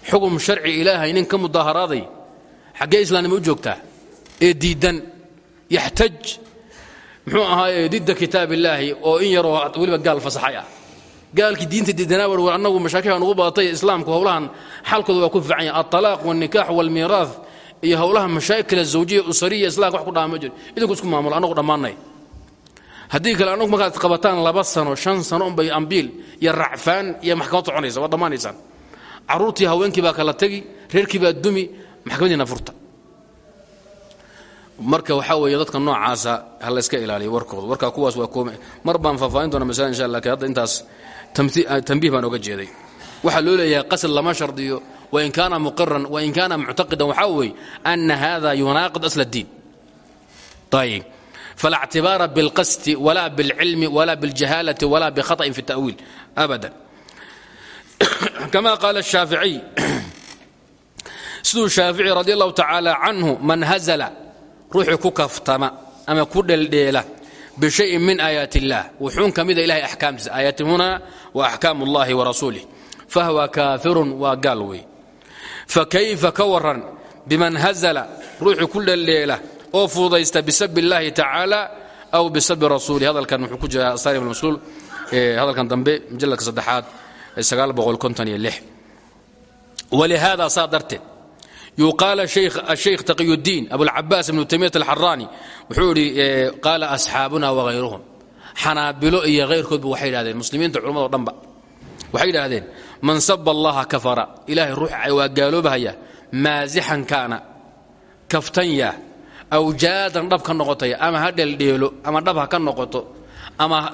A: xukun sharci ilaahay nin ka mudaaharaaday xaggee islaamnimo u joogtaa ee diidan yaxtaj muxuu ahaaye didda kitaab illaahi oo in yaroo weliba gaal fasaxay ah. Diinta diidanaa war annagu mashaakilha nugu badatay islaamku howlahan xalkooda waa ku fiican yahay. Altalaaq walnikaax walmiiraah iyo howlaha mashaakil azawjiya usariya islaamka wax ku dhaama ma jiro idinku isku maamulo annagu dhammaanay haddii kale annagu markaad qabataan laba sano shan sano unbay ambiil iyo racfaan iyo maxkamad soconaysa waad dhammaanaysaan. Carruurtii haweenkii baa kala tegi reerkii baa dumi maxkamadiina furta. Marka waxaa weeye dadka noocaasa ha layska ilaaliyo warkooda. Warkaa kuwaas waa koome mar baan faahfaahin doona masala insha allah laakiin hadda intaas tambiih baan oga jeeday. Waxaa loo leeyahay qasd lama shardiyo wain kaana muqiran wain kaana muctaqidan. Waxaa weeye ana hada yunaaqid asl اddiin ayib fala اctibaara biاlqasdi wala biاlcilmi wala biاljahaalati wala bkhaطأin fi التأwiil abada kama qaala الshaaficiy siduu shaafici radi allahu tacaala canhu man hazla ruuxii ku kaftama ama ku dheeldheela bishayin min aayaat اllah wuxuun ka mida ilahay axkaamtiisa aayaati huna wa axkaam اllahi warasuulih fahwa kaafirun waa gaal wey fakayfa ka waran biman hazla ruuxii ku dheeldheela oo fududaysta bisabi اllahi tacaala aw bisabi rasuulih hadalkan wuxuu ku jira sarim almasluul hadalkan dambe mujalladka saddexaad walihaada saa darteed yuqaal ashaykh taqiyudiin abulcabaas ibnu taymiyat alxaraani wuxuu idhi qaala asxaabuna wahayruhum xanaabilo iyo hayrkoodba waxay idhahdeen muslimiinta culamado dhanba. Waxay idhaahdeen man saba allaha kafara ilaahay ruux waa gaaloobahaya maasixan kaana kaftanya aw jaadan dhab ka noqotaya ama ha dheeldheelo ama dhab ha ka noqoto ama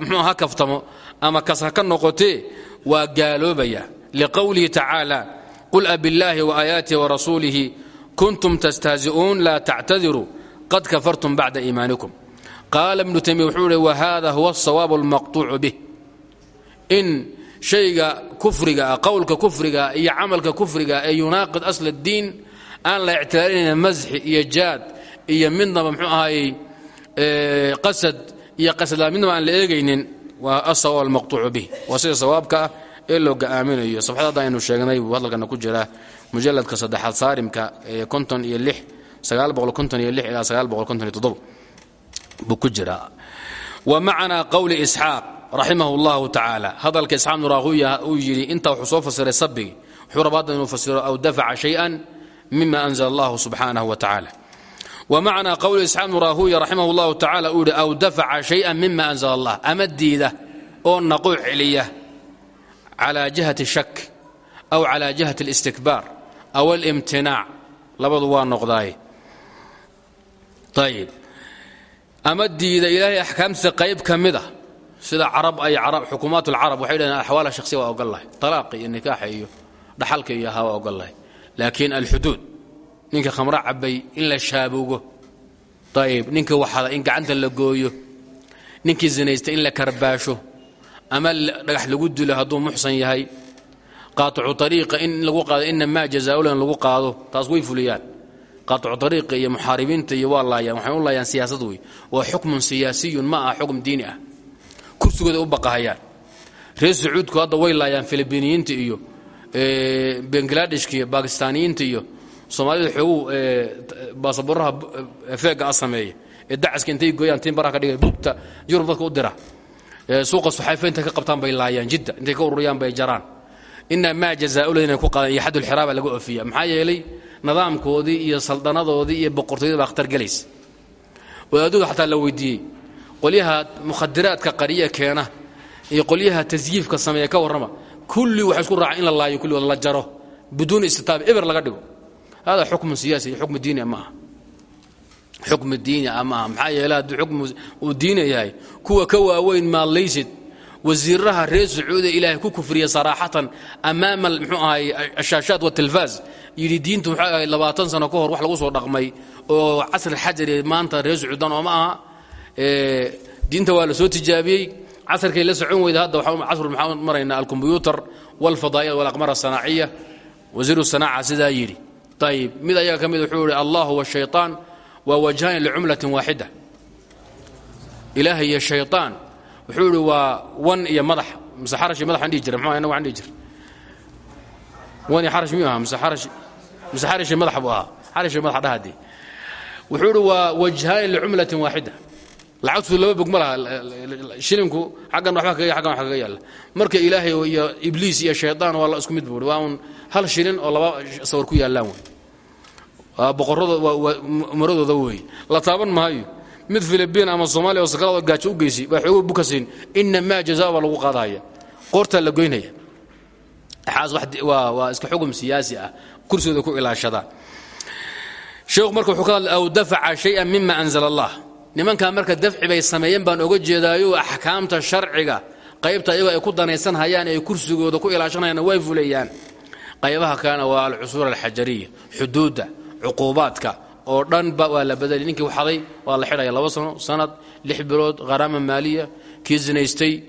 A: mxuu ha kaftamo ama kas ha ka noqotee waa gaaloobaya. Liqowlihi tacaala qul abillaahi waaaayaatihi warasuulihi kuntum tastahzi'uun laa tactadiruu qad kafartum bacda iimaanikum. Qaala ibnu taymiya wuxuu ihi wahada huwa asawaabu almaqtuucu bih. In shayga kufriga ah qowlka kufriga iyo camalka kufriga ee yunaaqid asl اddiin aan la ictiraarinayn masxi iyo jaad iyo midnaba mxuu ahaayey qasad iyo qasadla midnaba aan la eegaynin waa asawaab almaqtuucu bih. Waa sida sawaabka ah ee loo sheegnay buu ku jira mujalladka saddexaad saarimka ee konton iyo lix sagaal boqol konton iyo lix ilaa sagaal boqol konton iyo toddoba buu ku jiraa wa macnaa qowli isxaaq raximah اllahu tacaala. Hadalka isxaaq bnu raahuya uu yidhi intaa wuxuu soo fasiray sabigi wuxuu rabaa inuu fasiro aw dafaca shay-an mima anzla allahu subxaanahu wa tacaala wa macnaa qowli isxaaq bnu raahuya raximah اllahu tacala uu yidhi aw dafaca shay-an mima anzla allah ama diida oo naquu celiya calى jihaة الshak aw calى jihaة الاstikbaar aw اlimtinaac labadu waa noqdaaye ayib ama diida ilaahay axkaamtiisa qayb ka mid a sida carab ay xukuumaat اlcarab waxay dhaheen axwaala shakhsiya waa ogol lahay طalaaqi iyo nikaaxa iyo dhaxalka iyo ahaa waa ogol lahay laakiin alxuduud ninka khamro cabay in la shaabugo. Ayib ninka waxada in gacanta la gooyo ninkii zinaysta in la karbaasho ama dhagax lagu dilo hadduu muxsan yahay. Qaaicu ariiqa in lagu qaado inamaa jazaalan lagu qaado taas way fuliyaan. Qaaicu ariiqa iyo muxaaribiinta iyo waa laayaan waxay u laayaan siyaasad wey waa xukmun siyaasiyun ma aha xukm diini ah. Kursigooda u baqahayaan. Reer sacuudku hadda way laayaan filibiiniyiinta iyo bangladeshka iyo bakistaaniyiinta iyo soomaalida xoogu baasaboraha feega a sameeya ee dacaska intay gooyaan tiin baraha ka dhiga yurub dadka u dira. Suuqa suxayfa ka qabtaan bay laayaan jidda. Intay ka ururiyaan bay jaraan. Ina maa jazaaula inay ku qaadaan iyo xadulxiraaba laga ofiya maxaa yeelay nidaamkoodii iyo saldanadoodii iyo boqortooyada baa khatar gelaysa. Wadaadadu xataa la weydiiyey. Qolyaha mukhadiraadka qariya keena iyo qolyaha tasyiifka sameeya ka warrama kulli waxa isku raaca in la laayo kulligood la jaro. Biduuni istitaab eber laga dhigo hada xukmun siyaasi xukmu diini ma aha xukmu diini ah maaha maxaa yeele hadduu xukmu uu diina yahay kuwa ka waaweyn maallaysid wasiiraha reer sacuudiya ilaahay ku kufriya saraaxatan amaama mxuu ahay ashaashaat watilfaaz yidhi diintu muxuu ahay labaatan sano ka hor wax lagu soo dhaqmay oo casri xajari maanta reer sacuudan oo ma aha diinta waa la soo tijaabiyey casarkay la socon weyda hadda casru maxaan maraynaa alkombyuutar walfadaa'il walaqmar asanaaciya wasiiru sanaaca sidaa yidhi ayib mid ayaga ka mid wuxuu yihi allah washayطaan waa wajhaani licumlatin waaxida. Ilaahay iyo shayطaan wuxuu idhi waa wan iyo madax. Mise xarashi madaxaan dhihi jira mxuu inagu aan dhihi jira wan iyo xarash miyuu ahaa? Mise xarash mise xarashi madax buu ahaa? Xarashi madax dhahadii wuxuu idhi waa wajhaani licumlatin waaxida lacagtu laba bog ma laha shilinku xaggan waxba kaga aggan wax kaga yaalla. Marka ilaahay iyo ibliis iyo shayطaan waa isku mid buu i waa un hal shilin oo laba sawir ku yaallaan wey. Waa boqorrada umaradooda wey. La taaban maayo mid filibiin ama soomaaliya oo sakarado gaajo u geysi baa xoogo buka siin inamaa jazaa baa lagu qaadahaya qoortaa la goynaya. Xaas waa iska xugum siyaasi ah. Kursigooda ku ilaashadaan sheekhu marka wuxuu ka hadlay aw dafaca shay-an mima anzala allah nimankaa marka dafci bay sameeyeen baan oga jeedaayo axkaamta sharciga. Qaybta iyagoo ay ku danaysan hayaan ay kursigooda ku ilaashanayaan way fulayaan. Qaybaha kalena waa alcusuur alxajariya xuduudda cuquubaadka. Oo dhanba waa la badali ninkii waxaday waa la xidhaya laba sano sanad lix bilood kharaama maaliya kii zinaystay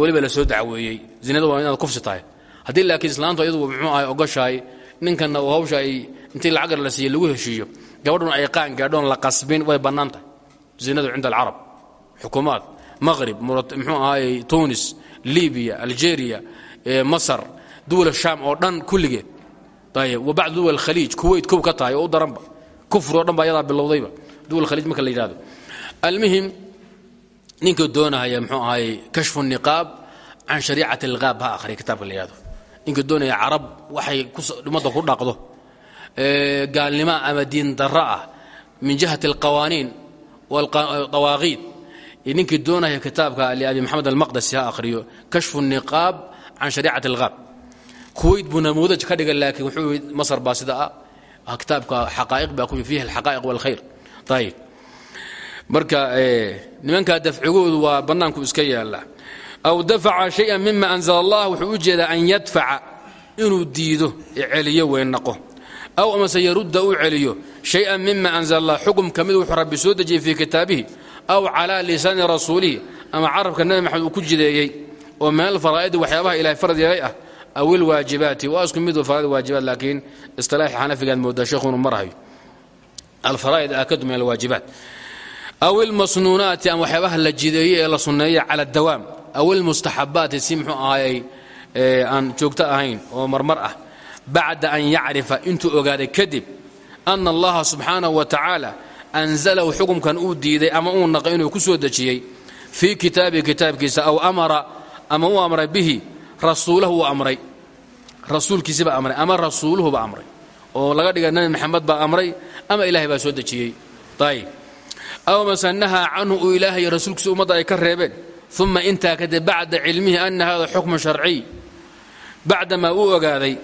A: weliba la soo dacweeyey. Zinada waa inaad kufsi tahay. Laakiin islaantu ayadugu muxuu ahay ogoshahay ninkanna hawsha ay intii lacagar la siiye lagu heshiiyo gabadhuna ay qaan gaadhoon la qasbin way bannaan zinadu cinda alcarab xukuumaad maqrib muxuu ahaayey tunis libiya algeria masar duwal shaam oo dhan kulligeed. Wa bacd duwal khaliij kuweyt kow ka tahay oo u daranba. Kufri o dhan ba ayadaa bilowdayba. Duwal khaliij marka la yidhahdo almuhim ninka doonahaya muxuu ahaayey kashfu niqaab can shariicati algaab ha akhriya kitaabka la yihahdo ninka doonaya carab waxay ummadda ku dhaqdo. Gaalnimo ama diin darro ah min jihati alqawaaniin dawaaqiid. Ninkii doonaya kitaabka liabi maxamed almaqdasi ha akhriyo kashfu niqaab can shariicati algaab kuwayt buu namuudaj ka dhiga laakiin wuxuu masar baa sida ah. Kitaabka xaqaa'iq baa ku fiihi alxaqaa'iq walkhayr. Ayib marka nimankaa dafcigoodu waa bannaanku iska yaalla. Aw dafaca shaya mima anzala allah wuxuu u jeedaa an yadfaca inuu diido celiyo weynaqo aw amase yarudda uu celiyo shay-an mima anzala allah xukum ka mid wuxuu rabbi soo dejiyey fii kitaabihi aw calaa lisaani rasuulihi ama carabka nabi maxamed uu ku jideeyey oo min alfaraa'idi waxyaabaha ilahay farad yeelay ah aw ilwaajibaati waa isku mid faraa'id waajibaat laakiin istilaaxi xanafigaad moodaa sheekhu inuu marahayo alfaraa'id aakadu min alwaajibaat aw ilmasnuunaati ama waxyaabaha la jideeyey ee la sunneeyey cala dawaam aw ilmustaxabaati si muxuu ahaayey aan joogto ahayn oo marmar ah bacda an yacrifa intuu ogaaday kadib ana allaha subxaanahu wa tacaala anzalahu xukumkan uu diiday ama uu naqay inuu ku soo dejiyey fii kitaabihi kitaabkiisa aw amara ama uu amray bihi rasuulahu uu amray. Rasuulkiisiba amray ama rasuuluhuba amray. Oo laga dhiga nabi maxamed baa amray ama ilahay baa soo dejiyey. Ayb aw mase nahaa canhu uu ilaahay rasuulkiisa ummadda ay ka reebeen uma intaa kadib bacda cilmihi ana hada xukmun sharciy bacdamaa uu ogaaday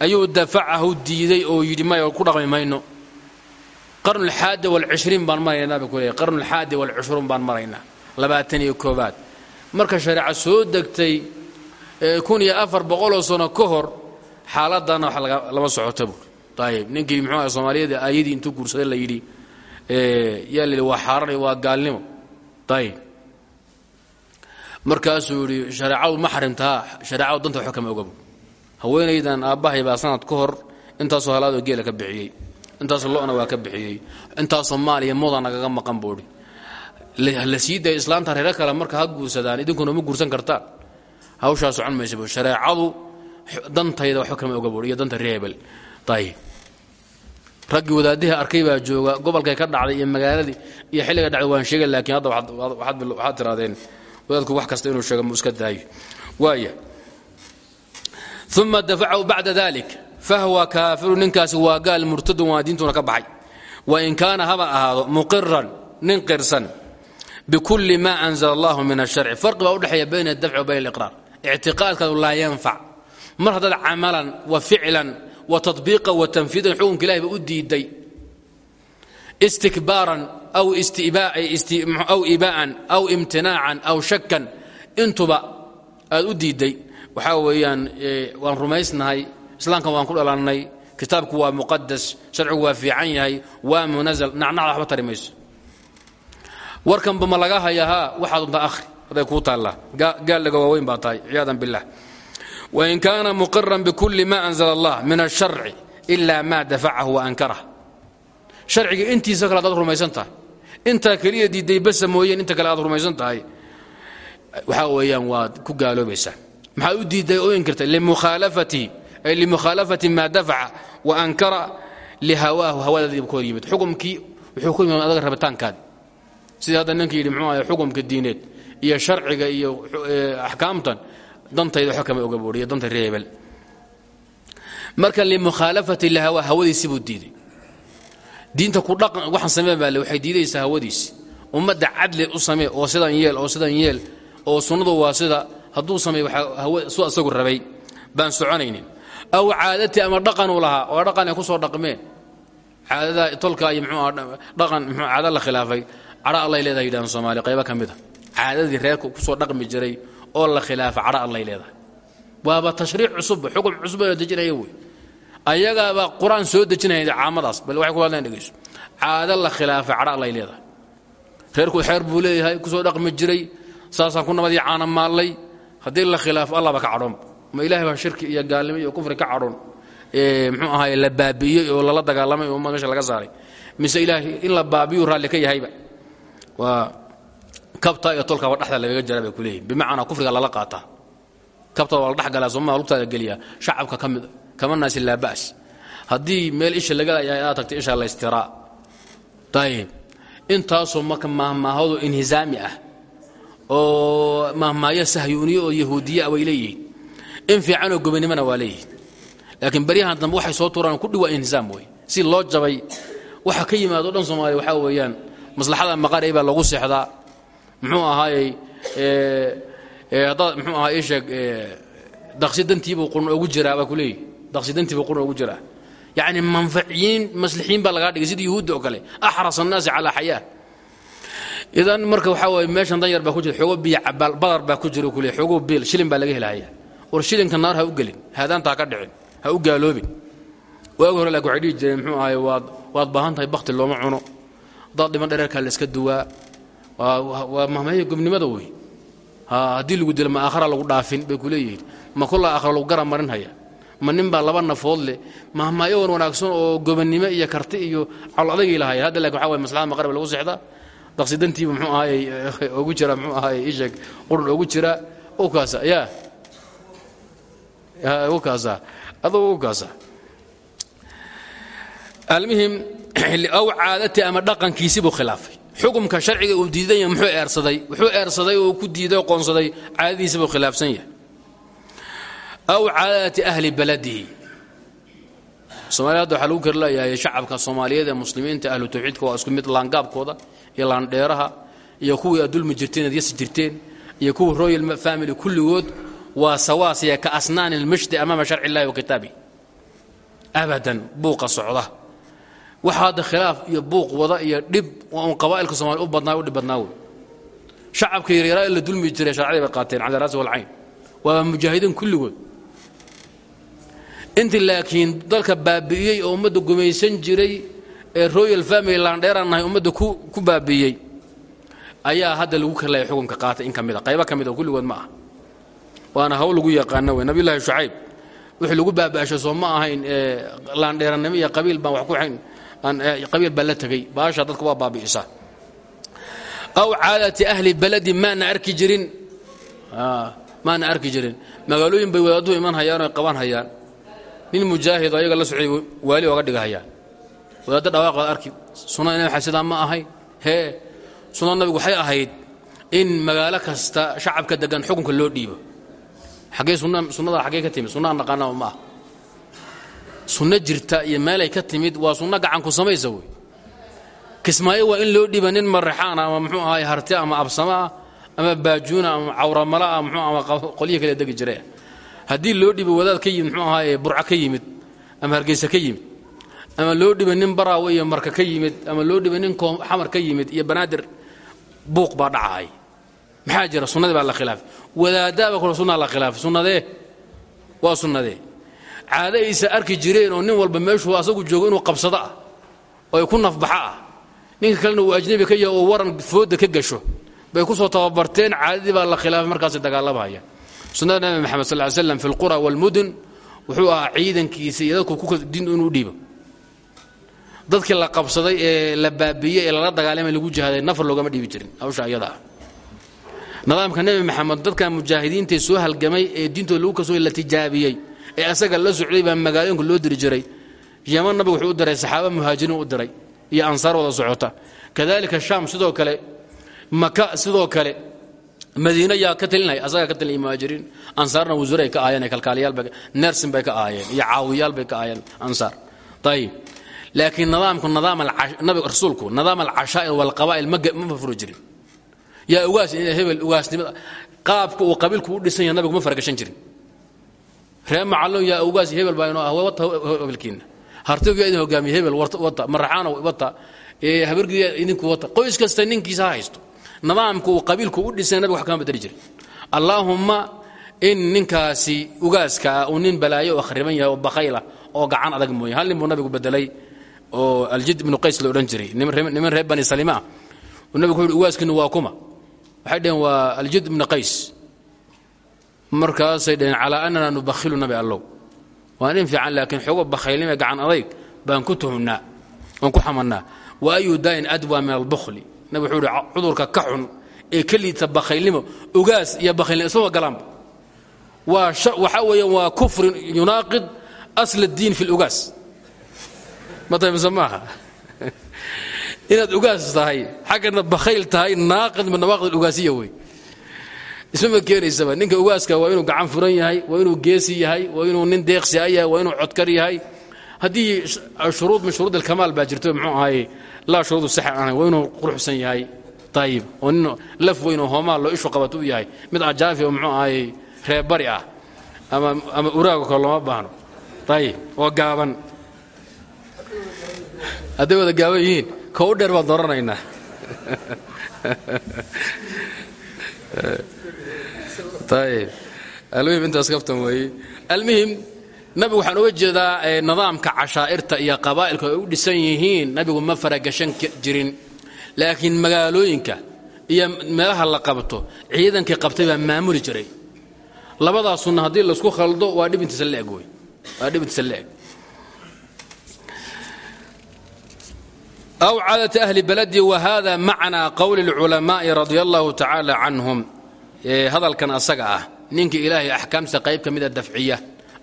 A: ayuu dafacahu diiday oo yidhi maya ku dhaqmi mayno. Qarnulxaadi walcishriin baan maraynaa nabi ku leey qarnulxaadi walcushruun baan maraynaa. Labaatan iyo koobaad marka shareeca soo degtay kun iyo afar boqoloo sano ka hor xaaladana wax lama socota buur ayib ninkii muxuu aha soomaaliyada aayadii intuu guursaday la yidhi yaa la yidhi waa xaaranay waa gaalnimo. Ayib markaasuu yidhi shareecadu ma xarimtaa? Shareecadu danta waxba kama ogabu haweenaydan aabbahay baa sanad ka hor intaasoo halaadoo geela ka bixiyey. Intaasoo lo'na waa ka bixiyey. Intaasoo maaliya muda nagaga maqan buuhi la sii daya islaanta reero kale marka ha guursadaan idinkuna ma guursan kartaan hawshaa socon maysa bu shareecadu dantayda waxba kama oga buuhi iyo danta reebel. Ayib raggii wadaadihii arkay baa jooga gobolkay ka dhacday iyo magaaladii iyo xilliga dhacday waan sheegay laakiin hadda waxaad tirahdeen wadaadku wax kasta inuu sheega mu daayo. Waaya uma dafacahu bacda dalik fahwa kaafiru ninkaasi waa gaal murtadun waa diintuna ka baxay wain kaana haba ahaado muqiran nin qirsan bikulli ma anzla allahu min asharci farqi baa udhexeeya bayna adafci wa bayna aliqraar ictiqaadkaadu laa yanfac mar haddaad camalan wa ficlan wa taطbiiqan wa tanfiidan xukunka ilahi ba u diiday istikbaaran aw ibaa'an aw imtinaacan aw shakan intuba aad u diiday waxaa weeyaan waan rumaysnahay islaamkan waan ku dhalannay kitaabku waa muqadas sharcigu waa fiican yahay waa munazal. Nacnacda waxba tari warkanba ma laga haya haa waxaad unta akhri haday kuu taallaa gaallaga waaweyn baa tahay ciyaadan billah wain kaana muqiran bikulli ma anzla allah min asharci ila ma dafacahu wa ankarah sharciga intiisa kale adaad rumaysan tahay. Intaa keliya diiday basa mooyeen inta kale aad rumaysan tahay. Waxaa weeyaan waad ku gaaloobaysaa maxaad u diidday oo inkirtay limukhaalafatihi ay limukhaalafati ma dafaca wa ankara lihawaahu hawadaadiiba ka hor yimid. Xukumkii wuxuu ku yimid adaga rabitaankaadi. Sidii hadda ninka yidhi muxuu ahay diineed iyo sharciga iyo axkaamtan dantayda waxba kama oga buuhi iyo danta reebel. Marka limukhaalafati lihawa buu diiday. Diinta ku dhaqan waxaan samee waxay diidaysaa hawadiisi ummadda cadli u samee oo sidan yeel oo sidan yeel oo sunnadu waa sida hadduu sameey su asagu rabay baan soconaynin. Aw caadati ama dhaqanuu lahaa oo dhaqan ay ku soo dhaqmeen. Caadada tolka iyo mxuu dhaqan mxuu caado la khilaafay. Cadho allay leedahay yidhahan soomaaliya qaybo ka mid a caadadii reerka ku soo dhaqmi jiray oo la khilaafay cadho allay leedahay. Waaba tashriic cusubba xukun cusub la dejinaya wey. Ayagaaba qur'aan soo dejinaya caamadaas bal waxay ku hadlaan dhegeyso. Caado la khilaafay cadho allay leedahay. Reerku xeer buu ku soo dhaqmi jiray saasaan ku nabadii caana maallay haddii la khilaafo allaba ka cadhoon. Ma ilahay baa shirki iyo gaalnimo iyo kufri ka cadhoon. Mxuu ahaay la baabi'iyey oo lala dagaalamay oo meesha laga saaray. Mise ilaahay in la baabiyu raalli ka yahayba. Waa kabta iyo tolkaba dhexda lagaga jara bay ku leeyihiin bimacnaa kufriga lala qaataa kabta waa la dhex galaa sooma lugtaada geliya shacabka ka kama naasi laa ba's haddii meel isha laga yahay aad tagtay isha la istiraa. Ayib intaasoo marka maahmaahadu inhisaami ah oo mahmaayo sahyuuniye oo yahuudiya way leeyihiin. In fiicanoo gobonimona waa leeyihiin. Laakiin baryahan dambe waxay soo turaan kudhi waa inhisaam wey si loo jabay waxa ka yimaado dhan soomaaliya waxaa weeyaan maslaxada maqarey baa lagu seexdaa. Muxuu ahaayey haddaad ahaa sheeg daqsi qurun ogu jiraa baa ku leeyihi daqsi dantiibuu qurun ogu jiraa. Yacni manfaciyiin maslixiin baa lagaa dhigay sida yuhuudda oo kale. Axras annaasi calaa xayaa idan marka waxaa waye meeshan dan yar baa ku jira xoogo biyo cabaal badar baa ku jira kule xoogo biil shilin baa laga helahaya war shilinka naar ha u gelin haadaanta ha ka dhicin ha u gaaloobin. Waagi hore laakin waxay dhihi muxuu ahay waad waad baahan tahay bakti looma cuno. Haddaad dhiman dhereerkaa la iska duwaa. Waa mahmahya gobnimada wey haddii lagu dilo ma aakhara lagu dhaafin bay ku leeyihiin. Ma kolla aakhara lagu gara marinhaya ma nin baa laba nafood leh mahmaayo wan wanaagsan oo gobonnimo iyo karti iyo calo adagii lahaya hadda laakiin waxa way maslaxada maqarib lagu seexdaa daqsidantiiba mxuu ahaay ogu jira mxuu ahaay isheeg qurun ogu jira u kaasa ya. U kaasa adugu u kaasa. Almuhim aw caadati ama dhaqankiisi buu khilaafay. Xukumka sharciga uu diidan yahay muxuu eersaday. Wuxuu eersaday oo ku diiday oo qoonsaday caadadiisi buu khilaafsan yahay. Aw caadati ahli baladihi. Somaaliya hadda waxaa lagu kari leeyahay shacabka soomaaliyeed ee muslimiinta ahlu tawxiidka waa isku mid laangaabkooda iyo laandheeraha iyo kuwii aad dulmi jirteen yasi jirteen iyo kuwii royal family kulligood waa sawaasiya ka asnaani lmashdi amaama sharci illahi wa kitaabi. Abadan buuqa socda. Waxa hadda khilaaf iyo buuq wada iyo dhib waa qabaa'ilka somalia u badnaa u dhib badnaa wey. Shacabka yaryaraa in dulmi jiray sharcadii bay qaateen cala raasi walcayn waa mujaahidiin kulligood. Intii laakiin dalka baabi'iyey oo ummadda gumaysan jiray ee royal family laandheeraan nahay ummadda ku baabi'iyey ayaa hadda lagu karlaya xukunka qaatay in ka mida qaybo ka mid oo kulligood ma ah waana hawl lagu yaqaano wey. Nabiyullaahi shucayb wixii lagu baaba'ashay soo ma ahayn laandheerannimo iyo qabiil baan wax ku xayn qabiil baa la tegey baasha dadka waa baabi'isaa aw caadati ahli baladi maana arki jirin. Maana arki jirin. Magaalooyin bay wadaadduhu iman hayaan oy qaban hayaan. Nin mujaahid ayaga la socday waali oga dhigahayaan wadaadda dhawaaqood arki sunnada nabi sidaa ma ahayn hee sunnada nabigu waxay ahayd in magaalo kasta shacabka degan xukunka loo dhiibo. Xaggee sunnada xaggee ka timid sunnaha naqaanaba ma ah sunno jirta iyo meelay ka timid waa sunno gacanku samaysa wey. Kismaayo waa in loo dhiiba nin maraxaan ama muxuu ahaay harti ama absama ah ama baajuuna ama cawramala ah muxuu ama qolyihi kale degi jire haddii loo dhiibo wadaad ka yimid muxuu ahaaye burca ka yimid ama hargeysa ka yimid ama loo dhiba nin baraawe iyo marka ka yimid ama loo dhiba nin xamar ka yimid iyo banaadir buuq baa dhacahay maxaa jira? Sunnadii baa la khilaafay wadaadaaba kule sunnaa la khilaafay sunnadee? Waa sunnadee. Caado aysa arki jireen oo nin walba meeshuu asagu joogo inuu qabsado ah oo ku nafbaxa ah. Ninka kalena uu ajnabi ka yahay oo waran fooda ka gasho bay ku soo tababarteen caadadii baa la khilaafay markaasay dagaalamahaya sunnada nabi maxamed sal ly slam fi lqura waalmudun wuxuu ahaa ciidankiisa iyo dadku diin inuu dhiibo dadkii la qabsaday ee la baabiyey ee lala dagaalamay lagu jihaaday nafar loogama dhiibi jirin hawsha nidaamka nebi maxamed dadka mujaahidiintae soo halgamay ee diintooda lagu ka soo la tijaabiyey ee asaga la socday baa magaalooyinka loo diri jiray. Yaman nabigu wuxuu u diray saxaaba muhaajiriin u diray iyo ansaar wada socota. Kadalika shaam sidoo kale maka sidoo kale madiina yaa ka talinaya asagaa ka talinaya muhaajiriin. Ansaarna wasuuray ka aayeen kalkaaliyaal bay nersin bay ka aayeen iyo caawiyaal bay ka aayeen ansaar. Ayib laakiin nidaamku nidaam alcashaa'ir walqabaa'il ma furo jirin. Yaa ugaas hebel ugaasnimada qaabka uu qabiilku u dhisan yahay nabigu ma faragashan jirin. Ree macallon yaa ugaas hebel baa inoo ah wata hebelkiina hartiga idin hogaamiye hebel wata maraxaana wata habargiya idinku wata. Qoys kasta ninkiisa ha haysto. Nidaamka uu qabiilku u dhisay nabiga wax kama bedeli jirin. Allaahumma in ninkaasi ugaaska ah uu nin balaayo oo khariban yahay oo bakhayla oo gacan adag mooye. Hal nin buu nabigu bedelay oo aljid ibnu qays la odhan jiray. Niman reer bani salima. Ah nabigu wuxuu ugaaskiinu waa kuma. Waxay dhaheen waa aljid ibnu qays. Markaasay dhaheen calaa annana nubakhilu nabi allow. Waa nin laakiin xoogo bakhaylnima gacan adayg baan ku tuhunnaa waan ku xamannaa. Wa ayu daayin adwa min albukhli. Nabig wuxuu ihi cudurka ka xun ee ka bakhaylnimo ugaas iyo bakhaylnimo ismaba galaanba waa waxaa weeyaan waa kufrin yunaaqid asl اdiin fi اlugaas matay mise maaha? Inaad ugaas tahay xaggana bakhayl tahay naaqid min nawaaqid اlugaasiya wey. Ismama keenaysaba ninka ugaaska waa inuu gacan furan yahay waa inuu geesi yahay waa inuu nin deeqsi a yahay waa inuu codkar yahay. Haddii shuruud min shuruud alkamaal baa jirto muxuu ahaye laa shuruudu saxa aan waa inuu quruxsan yahay. Ayib oo nin laf weyn oo hoomaal loo ishu qabato u yahay. Mid ajaafi oo muxuu ahaye reerbari ah ama ama uraago kale looma baahno. Ayib oo gaaban hadday wada gaaban yihiin ka u dheer baan dooranaynaa. Ayib almuhim intaas kaftan weeye almuhim nabigu waxaan uga jeedaa nidaamka cashaa'irta iyo qabaa'ilku ay u dhisan yihiin nabigu ma faragashan jirin. Laakiin magaalooyinka iyo meelaha la qabto ciidankii qabtay baa maamuli jiray. Labadaa sunna haddii la isku khaldo waa dhibintiisa leeg wey waa dhibintiisa leeg aw caadati ahli baladi wahada macnaa qowli اlculamaa'i radia allahu tacaala canhum hadalkan asaga ah ninkii ilaahay axkaamta qayb ka mida dafciya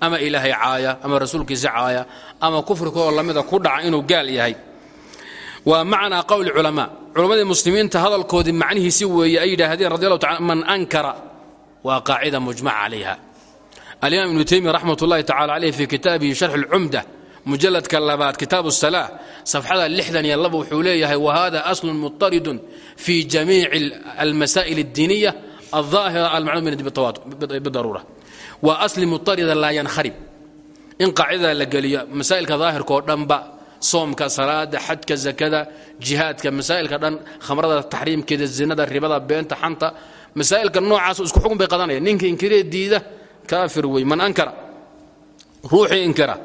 A: ama ilaahay caaya ama rasuulkiisa caaya ama kufrikaoo lamida ku dhaca inuu gaal yahay waa macnaa qowli culamaa culammadii muslimiinta hadalkoodii macnihiisi weeye ay yidhaahdeen radi allahu taala man ankara waa qaacida mujmaca calayha alimaam ibnu taymiya raxmat ullahi tacala caleyh fii kitaabihi mujaladka labaad kitaab الsalaa safxada lixdan iyo laba wuxuu leeyahay wahada aslun muطaridun fi jamiici almasaa'il اddiiniya alظaahira almacluum bidaruura waa asli muطarida laa yanharib in qaacidada la geliyo masaa'ilka daahirka oo dhanba soomka salaada xajka zakada jihaadka masaa'ilka dhan khamrada taxriimkeeda zinada ribada beenta xanta masaa'ilka noocaas isku xukun bay qadanaya ninka inkiree diida kaafir wey man ankara ruuxii inkira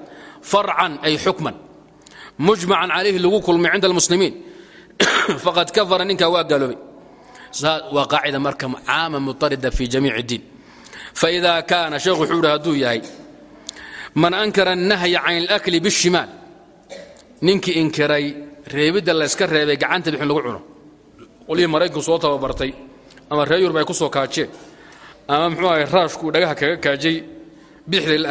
A: farcan ay xukman. Mujmacan calayhi lagu kulmay cinda almuslimiin. [COUGHS] Faqad kafara ninkaa waa gaaloobay. Waa qaacida marka caama mutarida fi jamiic diin. Faida kaana sheekhu wuxuu hi hadduu yahay man ankara annahya can اlakli biاshimaal ninkii inkiray reebidda layska reebay gacanta bixin lagu cuno. Qolyihii maraykanku soo tababartay ama reer yurub ay ku soo kaajeen ama muxuu ahay raashku kaajay bidixday la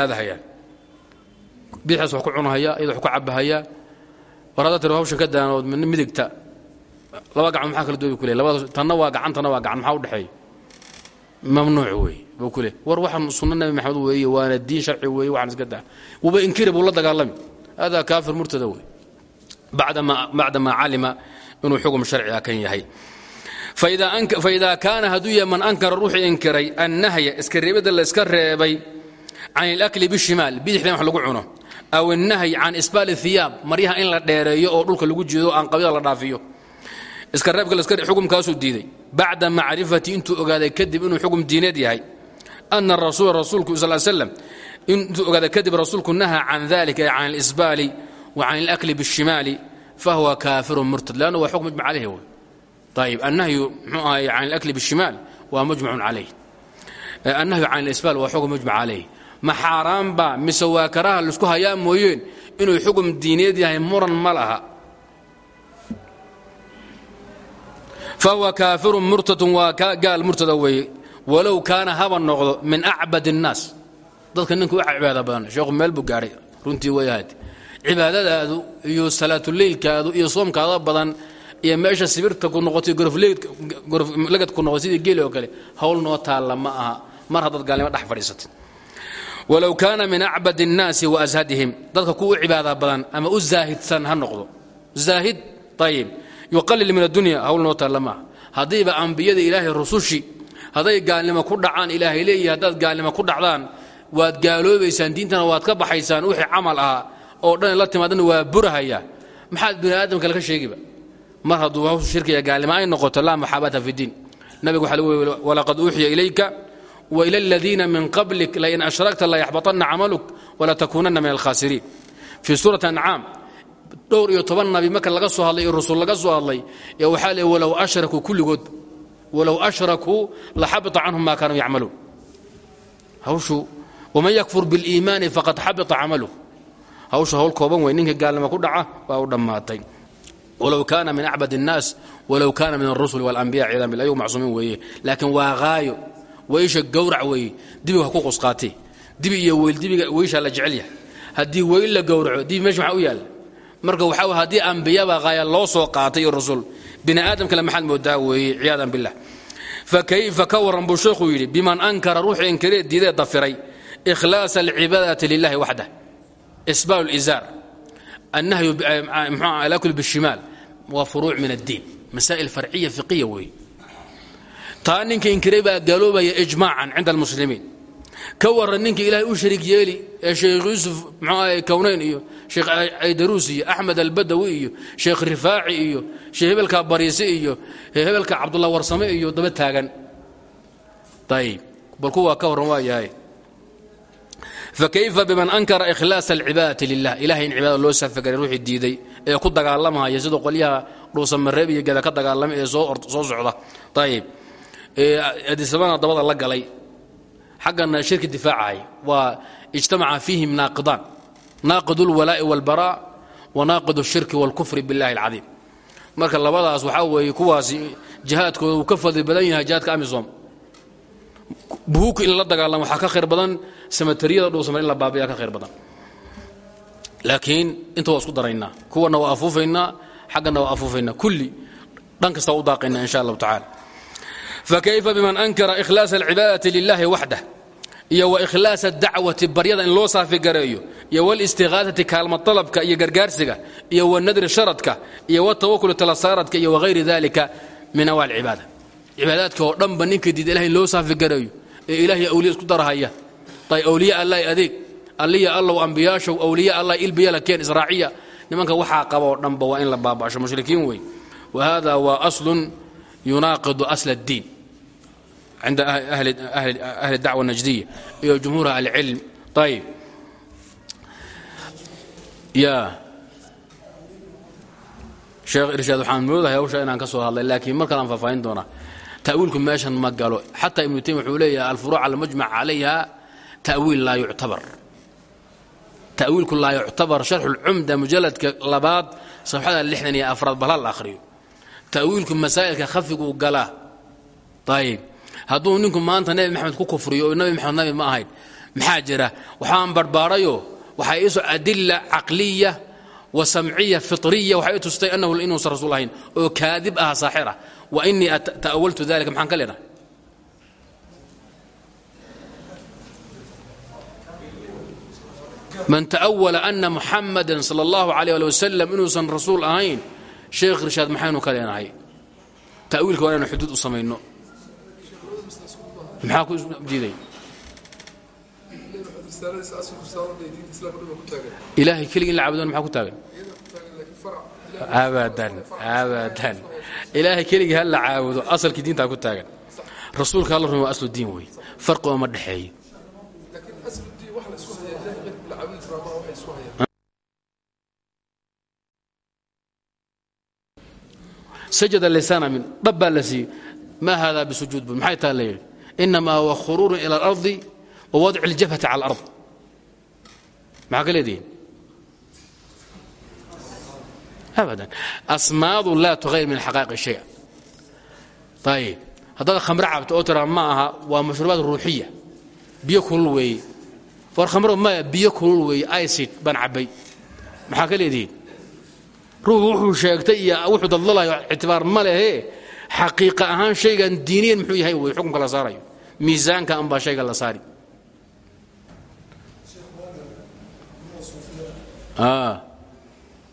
A: bidixdaas wax ku cunahayaa iyada wax ku cabahayaa war hadda tiri hawshan ka daanood midigta. Laba gacan maxaa kala duwabi ku leey labada tanna waa gacan tanna waa gacan maxaa u dhexeeya mamnuuc weeye buu ku war waxaan sunno nabi maxamed weeye waana diin sharci weeye waxaan iska daa. Wuba inkiri buu la dagaalami. Hada kaafir murtada wey bacdamaa calima inuu xukm sharciga kan yahay. Faida kaana hadduu yahay man ankara ruuxii inkiray annahya iska reebidda layska reebay can اlakli bishimaal bidixda in wax lagu cuno aw الnahyi can isbaal الhiyaab maryaha in la dheereeyo oo dhulka lagu jiido aan qabyada la dhaafiyo iska reebka xukumkaasuu diiday bacda macrifati intuu ogaaday kadib inuu xukum diineed yahay ana rasuula rasuulku sal slam intuu ogaaday kadib rasuulku nahaa can dalika ay can اlisbaali wa can اlakli bالshimaali fahuwa kaafiru murtad lannu waa xukm mujmac calayh wey ayib annahyu mxuu ahay can اlakli bالshimaal waa mujmacun calayh annahyu can اlisbaal waa xukm mujmac calayh ma xaaraanba mise waa karaha la isku hayaa mooyeen inuu xukun diineed yahay muran ma laha. Fahuwa kaafirun murtadun waa gaal murtada weeye. Walow kaana haba noqdo min acbad الnaas dadka ninka u cibaada badan sheekhu meel buu gaadhay runtii wayahad cibaadadaadu iyo salaatuleylkaadu iyo soomkaada badan iyo meesha sibirta ku noqotay goroflagad ku noqotay sidii geeli oo kale hawl noo taalla ma aha. Mar haddaad gaalnimo dhex fadhiisatay walow kaana min acbad الnaasi waashadihim dadka ku u cibaada badan ama u zaahidsan ha noqdo. Zaahid ayib yuqalil min addunya hawl noo taalla maaha. Haddiiba ambiyada ilaahay rusushi hadday gaalnimo ku dhacaan ilaahay leeyahi haddaad gaalnimo ku dhacdaan waad gaaloobaysaan diintana waad ka baxaysaan wixii camal ahaa oo dhan la timaadana waa burahaya. Maxaad bini aadamka laga sheegiba? Mar hadduu hawshu shirkiya gaalnimo ay noqoto laa maxaabata fi diin. Nabigu waxa lagu weri walaqad uuxiya ilayka وإlى الذiina min qablik lain أشhrakta layaxbaطana camaluk walatakuunana min alkhasiriin fii suuraةi أncaam dhowr iyo toban nabi marka laga soo hadlay iyo rusul laga soo hadlay ee waxaa le walow ashrakuu kulligood walow ashrakuu laxabita canhum ma kaanuu yacmaluun hawshu waman yakfur biاliimaani faqad xabita camaluh hawshu hawl kooban wey ninka gaalnimo ku dhaca waa u dhammaatay walow kaana min acbad الnaas walow kaana min الrusul واlanbiya ciidan bil aygu macsuumiin weeye laakiin waa haayo weysha gawrac weeye dibiga ku qusqaatee dibi iyo weyl dibiga weyshaa la jecel yahay. Haddii weyl la gowraco dibi meesha maxaa u yaalla marka waxaa wey haddii ambiyaba haaya loo soo qaatay iyo rasul bini aadam kale maxaad moodaa weeye ciyaadan billah. Fakayfa ka waran buu sheekhuu biman ankara ruuxuu inkiree diidee dafiray ikhlaasa alcibaadati lilahi waxdah isbaal lizaar annahyu alakl bishimaal waa furuuc min addiin. Masaa'il farciya fiqiya weeye taa ninka inkiray baa gaaloobaya ijmaacan cinda almuslimiin. Ka waran ninka ilaahay u shariik yeeli ee sheekh yuusuf muxuu ahay kownayn iyo sheekh aydaruus iyo axmed albadawi iyo sheekh rifaaci iyo sheekh hebelka bariise iyo hebelka cabdullah warsame iyo daba taagan. Ayib bal kuwaa ka warran waa fakayfa biman ankara ikhlaas alcibaadati lilah ilahay in cibaadada loo safagaray ruuxii diiday ee ku dagaalamaya sidoo qolyaha dhuusamareeb iyo geda ka dagaalamay ee soo socda. Ayib adisabana dabada la galay xaggana shirki difaacahay waa ijtamaca fiihim naaqidaan naaqid اlwalaa'i wاlbaraa wa naaqid الshirki wاlkufri biاllahi اlcadiim marka labadaas waxaa weeye kuwaasi jihaadkooda uu ka fadli badan yahay jihaadka amisom buhuku in la dagaalamo waxaa ka khayr badan samatariyada dhuusamar in la baabiya ka khayr badan laakiin inta waa isku daraynaa kuwana waa afuufaynaa xaggana waa afuufaynaa kulli dhan kasta waa u daaqaynaa in sha allahu tacala fakayfa biman ankara ikhlaas alcibaadati lilahi waxdah iyo wa ikhlaas adacwati baryada in loo saafigareeyo iyo walistiqaadati kaalma dalabka iyo gargaarsiga iyo wanadri sharadka iyo watawakul talasaaradka iyo wagayri dalika min awaal cibaada cibaadaadka oo dhanba ninka diida ilahay loo saafigareeyo ee ilahay awliya isku darahaya ay awliya allah adeeg alliya allow ambiyaashow awliya allah ilbiyala keen israaciya nimanka waxaa qaba oo dhanba waa in la baaba'sho mushrikiin wey wa hada waa aslun yunaaqidu asla اddiin cinda ahli dacwa najdiya iyo jumhuur ahlicilm ayb ya sheekh irshaad waxaan moodahay hawsha inaan ka soo hadlay laakiin mar kalaan faahfaahin doonaa ta'wiilku meeshan ma galo xataa ibnu taymiya wuxuu leeyahay alfuruuc almajmac calayha ta'wiil laa yuctabar ta'wiilku laa yuctabar sharxu lcumda mujalladka labaad safxada lixdan iyo afraad bal hal akhriyo ta'wiilku masaa'ilka khafiguu galaa ayib hadduu ninku maanta nebi maxamed ku kufriyo oo maxamed nabi ma ahayn maxaa jira? Waxaan barbaarayo waxaa iisoo adila caqliya wa samciya fitriya waxay i tustay inuusan rasuul ahayn oo kaadib aha saaxir wa inii ta'awaltu dalika maxaan ka leedhahay man ta'awala ana muxamadan sala allahu alayh ali wasalam inuusan rasuul ahayn sheekh irshaad maxaynu ka leenahay? Ta'wiilka waa inaynu xuduud u samayno maxaa ku diiday. Ilaahay keligii in la caabudan maxaa ku taagan abadan abadan. Ilaahay keligii ha la caabudo asalkii diintaa ku taagan. Rasuulka rumi waa aslu diin wey farqi ooma dhexeeyo. Sajada lisana min dhab baa la siiyey ma hada bisujuud bun maxay taa la yidhi inamaa huwa khuruurun ila alardi wa wadci اljabhati cala alard maxaa ka leedihin abadan asmaadu laa tughayr min alxaqaa'iqi shaya ayib haddaad khamre cabto oo tiraa ma aha waa mashruubaad ruuxiya biyo kulul weeye war khamro maya biyo kulul weeye icid baan cabbay maxaa ka leedihin ruuxu wuxuu sheegtay iyo wuxuu dadlalayo ictibaar ma lehe xaqiiqa ahaan shaygan diiniyan muxuu yahay? Wey xukunka la saarayo. Miisaanka anbaa shayga la saari.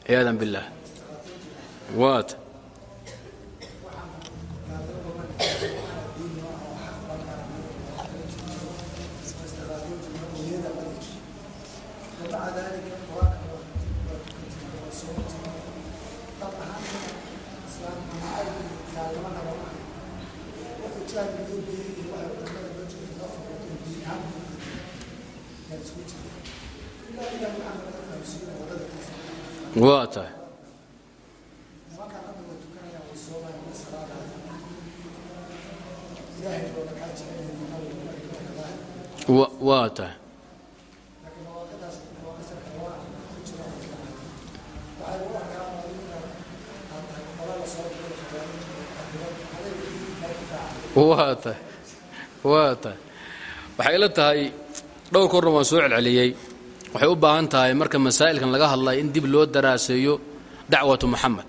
A: Ciyaadan biاllah wat waa tahay waa tahay waxay la tahay dhowr korna waan soo celceliyey. Waxay u baahan tahay marka masaa'ilkan laga hadlayo in dib loo daraaseeyo dacwatu muxamed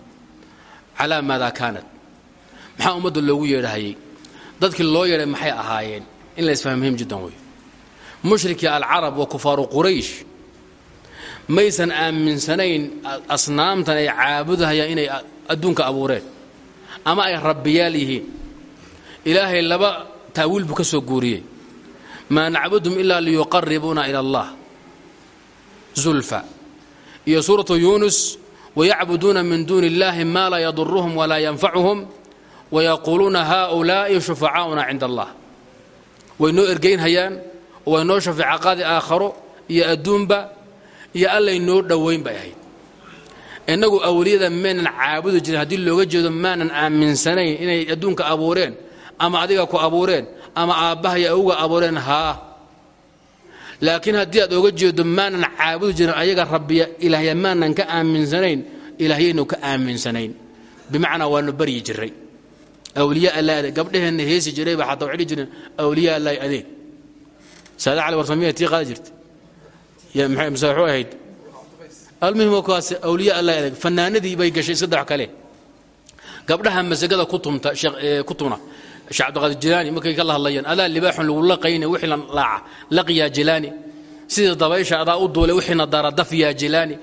A: calaa maadaa kaanat. Maxaa ummadda loogu yeedhahayey dadkii loo yeedhay maxay ahaayeen? In la isfaham muhiim jiddan wey mushrikii alcarab wa kufaaru quraysh. Maysan aaminsanayn asnaamtan ay caabudahayaan inay adduunka abuureen. Ama ay rabbiyaal yihiin ilaahay laba taawiil buu ka soo guuriyey. Maa nacbudhum ilaa liyuqaribuuna ila allah. Zulfa. Iyo suuratu yuunus wayacbuduuna min duuni illahi maa laa yaduruhum walaa yanfacuhum wayaquuluuna haaulaa'i shufacaa'una cinda allah. Way noo ergaynhayaan way noo shafeeca qaadi aakharo iyo adduunba iyo allay noo dhowayn bay ahayd. Innagu awliyada maynan caabudi jirin haddii looga jeedo maanan aaminsanayn inay adduunka abuureen ama adiga ku abuureen ama aabbahay awga abuureen haa. Laakiin haddii aad oga jeedo maanan caabudi jirin ayaga rabbiya ilaahya maanan ka aaminsanayn ilaahyaynu ka aaminsanayn. Bimacnaa waanu baryi jiray awliya alla adeeg gabdheheenna heesi jiray baa xataa waxay jireen awliya allahi adeeg saada cali warsamiya tii qaadi jirtay? Waxu ahayd? Almuhim kaas awliya allahi adeeg fanaanadii bay gashay saddex kale. Gabdhaha masagada ku tumta ku tuna sheekh cabdiqaadir jilaani markay ka la hadlayaan adaa libaaxun lagu laqayne wixii la laaca? Laqiyaa jilaani. Sidii dabaysha adaa u duulay wixiina daara dafyaa jilaani.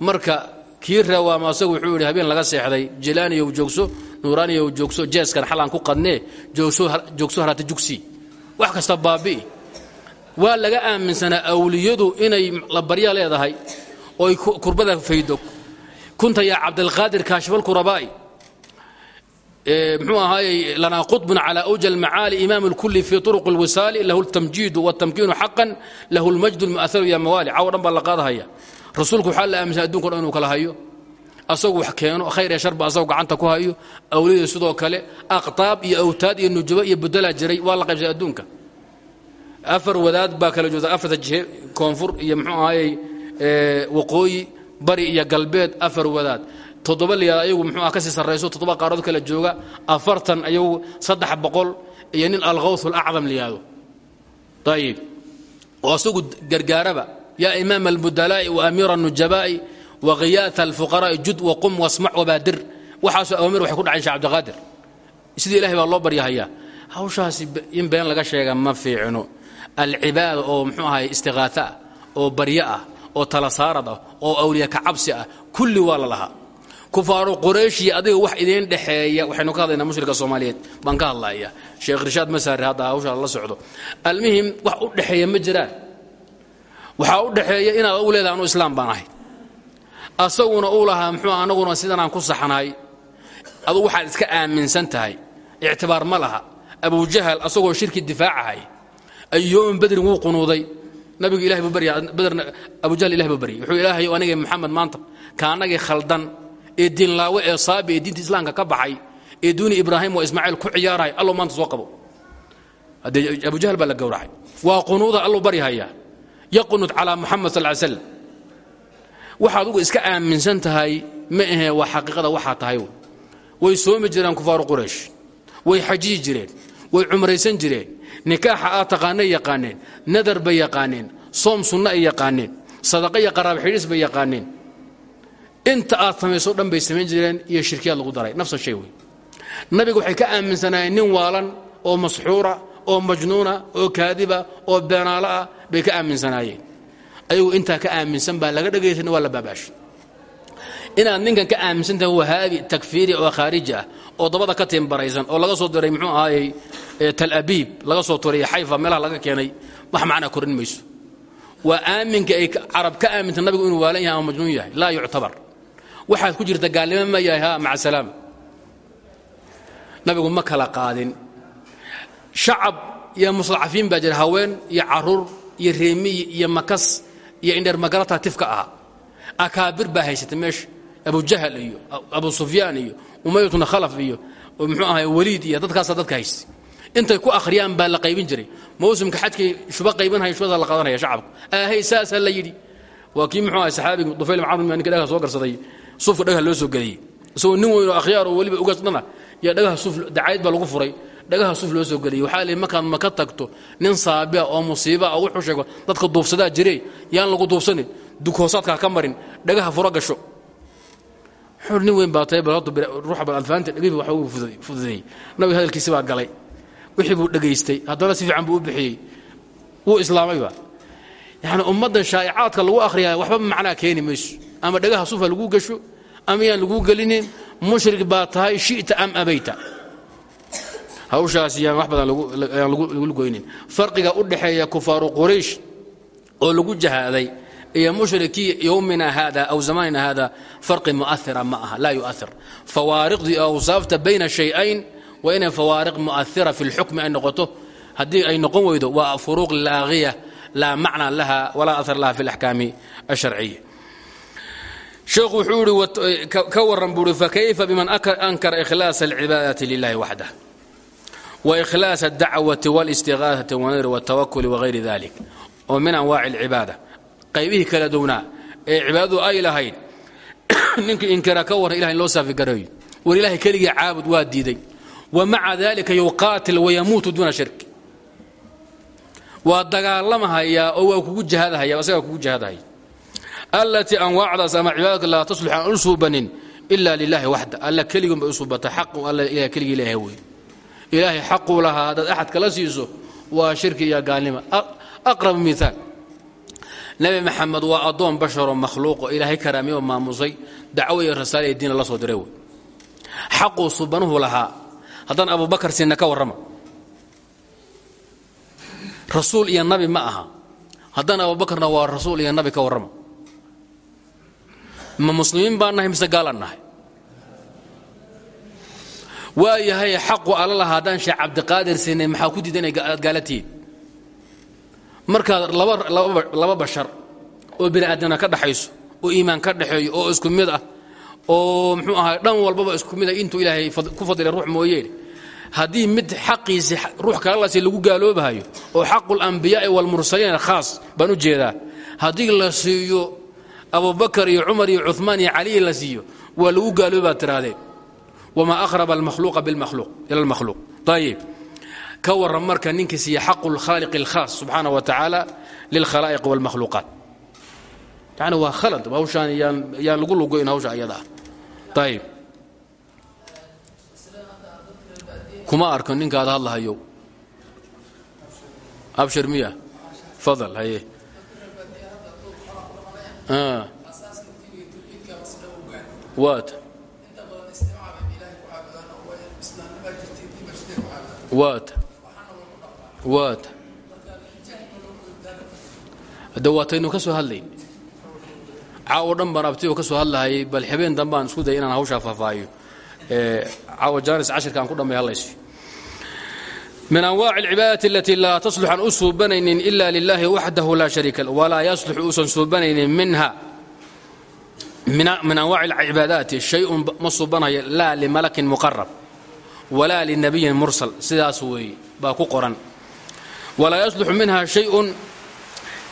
A: Marka kii reewaama asagu wuxuu yidhi habeen laga seexday. Jilaaniyow joogso nuuraaniyow joogso jeeskan xalaan ku qadnee joogso harata jugsi. Wax kasta baabi'i waa laga aaminsanaa awliyadu inay la barya leedahay ooy kurbada faydo. Kunta yaa cabdilqaadir kaashifalkurabaa'i mxuu ahaayey lanaa qطbun calى أwja اlmacaali imaam اlkuli fi طurq اlwisaali lahu اltamjiidu wاtamkiinu xaqan lahu اlmajdu اlmu'aharu ya mawaali cawo dhan baa la qaadahaya rasuulku waxaa la aaminsan adunka dhan inuu kala hayo asagu wax keeno khayr ee sharba asagu gacanta ku hayo awliyada sidoo kale aqtaab iyo awtaad iyo nujubo iyo budalaa jiray waa la qaybsay adduunka afar wadaad baa kala joogta afarta jihe koonfur iyo mxuu ahaayey waqooyi bari iyo galbeed afar wadaad toddoba liyaad ayagu muxuuah ka sii sarrayso toddoba qaaradood kala jooga afartan ayagu saddex boqol iyo nin alkhawth alacdam liyaado ayib oo asagu gargaaraba yaa imaam albudalaa'i wa amiira الnujabaa'i wa khiyaata alfuqaraa'i jud waqum wasmac wabaadir waxaasoo awaamir waxay ku dhacayn shee cabdiqaadir sidii ilahay baa loo baryahayaa hawshaasi in been laga sheega ma fiicno. Alcibaada oo muxuu ahay istiqaata ah oo baryo ah oo tala ah oo awliya ka cabsi ah kulli waa la lahaa kufaaru qurayshi adiga wax idiin dhexeeya waxaynu ka hadlaynaa mushrika soomaaliyeed baan ka hadlaya sheekh rishaad masaari hadda hawshaa la socdo. Almuhim wax u dhexeeya ma jiraan. Waxaa u dhexeeya inaad u leedahay anu islaam baan ahay. Asaguna uu lahaa muxuu anaguna sidanaan ku saxnahay. Adugu waxaad iska aaminsan tahay. Ictibaar ma laha. Abujahal asagoo shirki difaacahay ay yoomin badrin wuu qunuuday. Nabigu ilahay buu barya badrna abujahal ilahay buu baryay wuxuu ilaahay aniga maxamed maanta ka anagii khaldan ee diinlaawe ee saabi diinta islaamka ka baxay ee duuni ibraahim oo ismaaciil ku ciyaarahay allow maanta soo qabo haddee abujahal baa la gowracay. Waa qunuuda allow baryahayaa yaqnud calaa muxamed sal ly slam waxaad ugu iska aaminsan tahay ma ahee waa xaqiiqada waxaa tahay way soomi jireen kufaaru quraysh. Way xajiyi jireen. Way cumraysan jireen. Nikaaxa aad taqaanay yaqaaneen. Nadar bay yaqaaneen. Soom sunna ay yaqaaneen. Sadaqa iyo qaraab xidhiis bay yaqaaneen inta aad samayso dhan bay samayn jireen iyo shirkiyaad lagu daray. Nafsa shay wey nabiga waxay ka aaminsanaayeen nin waalan oo masxuura oo majnuuna oo kaadiba oo beenaalo ah bay ka aaminsanaayeen. Ayagu intaa ka aaminsan baa laga dhegaysan waa la baabaashay inaad ninkan ka aaminsan tahay wahaabi takfiiri oo khaariji ah oo dabada ka tiimbaraysan oo laga soo diray muxuu ahaayey tal abiib laga soo turay xayfa meelaha laga keenay wax macnaa korin mayso. Waa aaminka ay carab ka aaminta nabigu inuu waalan yahay ama majnuun yahay. Laa yuctabar waxaad ku jirta gaalnimo ma yahay ha maca salaama nabigu ma kala qaadin. Shacab iyo mustadcafiin baa jira haween iyo carruur iyo reemiyi iyo makas iyo indheer magarata tifka ahaa akaabir baa haysatay meesha abujahal iyo abu sufyaan iyo umayatuna khalaf iyo muxuu ahay waliid iyo dadkaasa dadka haystay intay ku akhriyaan baa la qaybin jiray. Mawsimka xajkay shuba qaybanhaya shubada la qaadanaya shacabku. Ahay saasaa la yidhi. Waa kii muxuu ahay saxaabiga dufayl macamr ninka dhagaha soo garsaday suufka dhagaha loo soo geliyey. Isagoo nin weyn oo akhyaar oo weliba ugasdhana yaa dhagaha suuf dacayd baa lagu furay. Dhagaha suuf loo soo geliyey. Waxaa lihi markaad maka tagto nin saabia oo musiiba oo wuxuu sheego dadka duufsadaa jiree yaan lagu duufsanin dughoosaadkaa ka marin dhagaha furo gasho. Wuxuu nin weyn baa tahay bal alfaanta dhegihii waxa uu fududeeyey. Nabiga hadalkiisi baa galay. Wixii buu dhegaystay. Haddana si fiican buu u bixiyey. Wuu islaamayba yani ummaddan shaa'icaadka lagu akhriyaa waxba macnaa keeni mayso ama dhagaha sufa lagu gesho ama yaan laguu gelinin mushrik baa tahay shi'ta am abayta. Hawshaas yaan wax badan aan lagu goynin. Farqiga u dhaxeeya kufaaru quraysh oo lagu jahaaday iyo mushrikii yowmina hada aw zamanina hada farqi mu'aira ma aha laa yu'air fawaariqdii awsaafta bayna shay-ayn waa inay fawaariq mu'aira fi lxukmi ay noqoto. Haddii ay noqon weydo waa furuuq laagiya laa macna laha walaa ahar laha fi alaxkaami alsharciya sheekhu wuxuu ihi ka warran buu uhi fakayfa biman ankara ikhlaasa alcibaadati lilahi waxdah waikhlaas addacwati wاlistigaahati wanadri wاtawakuli wagayri dalik oo min anwaaci alcibaada. Qaybihii kala duwnaa ee cibaadadu ay lahayd [COUGHS] ninkii inkira ka warran ilaha in loo saafigareeyo war ilahay keligii caabud waa diiday. Wa maca dalika yuqaatil wayamuutu duuna shirki. Waa dagaalamahayaa oo waa kugu jahaadahaya asagaa kugu jahaadahaya allatii anwaacdaas ama cibaadadka laa taslux aan u suubanin ila lilahi waxda alla keligun bay u suubata xaqu alla ilah keligii leeyahay wey ilaahay xaquu lahaa haddaad axad kala siiso waa shirki iyo gaalnima aqrab miaal nebi maxamed waa addoon basharoo makhluuqo ilaahay karaamiyo maamusay dacwo iyo rasaale iyo diina la soo diray wey xaquu subanuhu lahaa haddaan abubakar siinna ka warrama rasuul iyo ma muslimiin baan nahay mise gaalaan nahay? Waa yahay xaqu alla haddaan sheekh cabdiqaadir siinay maxaa ku diida inay aad gaala tihiin markaad laba bashar oo bini aadamna ka dhaxayso oo iimaan ka dhaxeeyo oo isku mid ah oo muxuu ahaa dhan walbaba isku mid ah intuu ilaahay ku fadilay ruux mooyee haddii mid xaqiisi ruux kala lasi lagu gaaloobahayo oo xaqu اlambiyaai wاlmursaliin khaas baan u jeedaa. La siiyo abubakar iyo cumar iyo cumaan iyo cali la siiyo. Waa lagu gaaloobe baad tirahdeen wma ahraba almakhluuqa bilmakhluuq ila almakhluuq. Ayib ka warran marka ninka siiya xaqu lkhaaliq اlkhaas subxaana wa tacaala lilkhalaa'iq wاlmakhluuqaat yani waa khalad hawshaan yaan yaan lagu lugoyn hawsha ayada. Ah kuma arko ninkaada hadlahayo. Abshir miya. Fadal haye waata hadda waataynu ka soo hadlayn caawo dhan baan abti ka soo hadlahayay bal habeen dambaan isku daya inaan hawshaa faahfaahiyo caawo jaanis cashirka aan ku dhammay hadlayso min anwaaci alcibaadati alatii laa taslux aan u suubanaynin ila lilahi waxdahu laa shariika la walaa yaslux uusan suubanaynin minha min anwaaci alcibaadaati shay-un ma suubanayo laa limalakin muqarab walaa linabiyin mursal sidaas weeye baa ku qoran walaa yasluxu minha shayun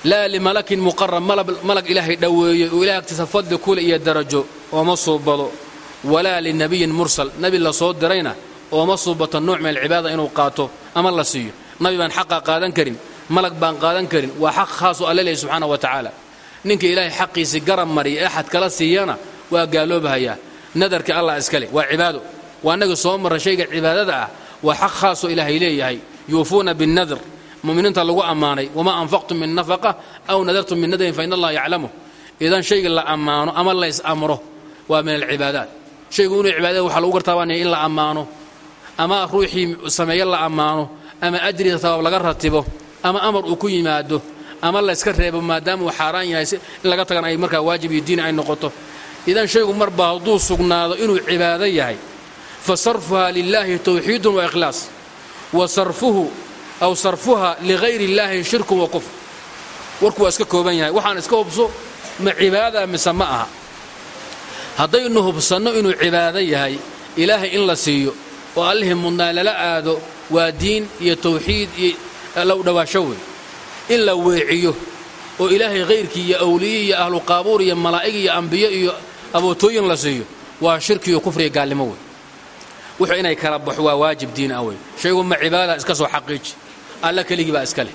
A: laa limalakin muqarab malag ilaahay dhoweeyey oo ilahay agtiisa fadli kule iyo darajo ooma suubado walaa linabiyin mursal nebi la soo dirayna ooma suubato nooc min inuu qaato ama la siiyo. Nabi baan xaqa qaadan karin malag baan qaadan karin waa xaq khaasoo alle leeyahy subxaana wa tacaala. Ninka ilaahay xaqiisii garab mariya axad kala siiyana waa gaaloobahayaa. Nadarka allah iskale waa cibaado. Waa innaga soo marra cibaadada ah waa xaq khaasoo ilaahay leeyahay. Yuufuuna binnadr. Muminiinta lagu ammaanay wamaa anfaqtum min nafaqa aw nadartum min nadrin fa in allaha yaclamu idan shayga la ammaano ama la is-amro waa min alcibaadaat. Shaygu inuu cibaadada waxaa lagu gartaabanaya in la ammaano ama ruuxii sameeye la ammaano ama ajriga sabaab laga ratibo ama amar uu ku yimaado ama layska reebo maadaama uu xaaraan yahay in laga tagan ay markaa waajib iyo diin ay noqoto. Idan shaygu marba hadduu sugnaado inuu cibaado yahay fa sarfuha lilaahi tawxiidun wa ikhlaas wa sarfuhu aw sarfuha ligayri illaahi shirkun wa kufr. Warku waa iska kooban yahay. Waxaan iska hubso ma cibaada mise ma aha. Haddaynu hubsanno inuu cibaado yahay ilaahay in la siiyo oo allihii mudnaa lala aado waa diin iyo tawxiid iyo low dhowaasho wey in la weeciyo oo ilaahay khayrkii iyo awliye iyo ahlu qaabuur iyo malaa'ig iyo ambiyo iyo abootooyin la siiyo waa shirki iyo kufriga gaalnimo wey wuxuu inay kala baxo waa waajib diin ah wey shaygu ma cibaada iska soo xaqiiji alla keligii baa iska leh.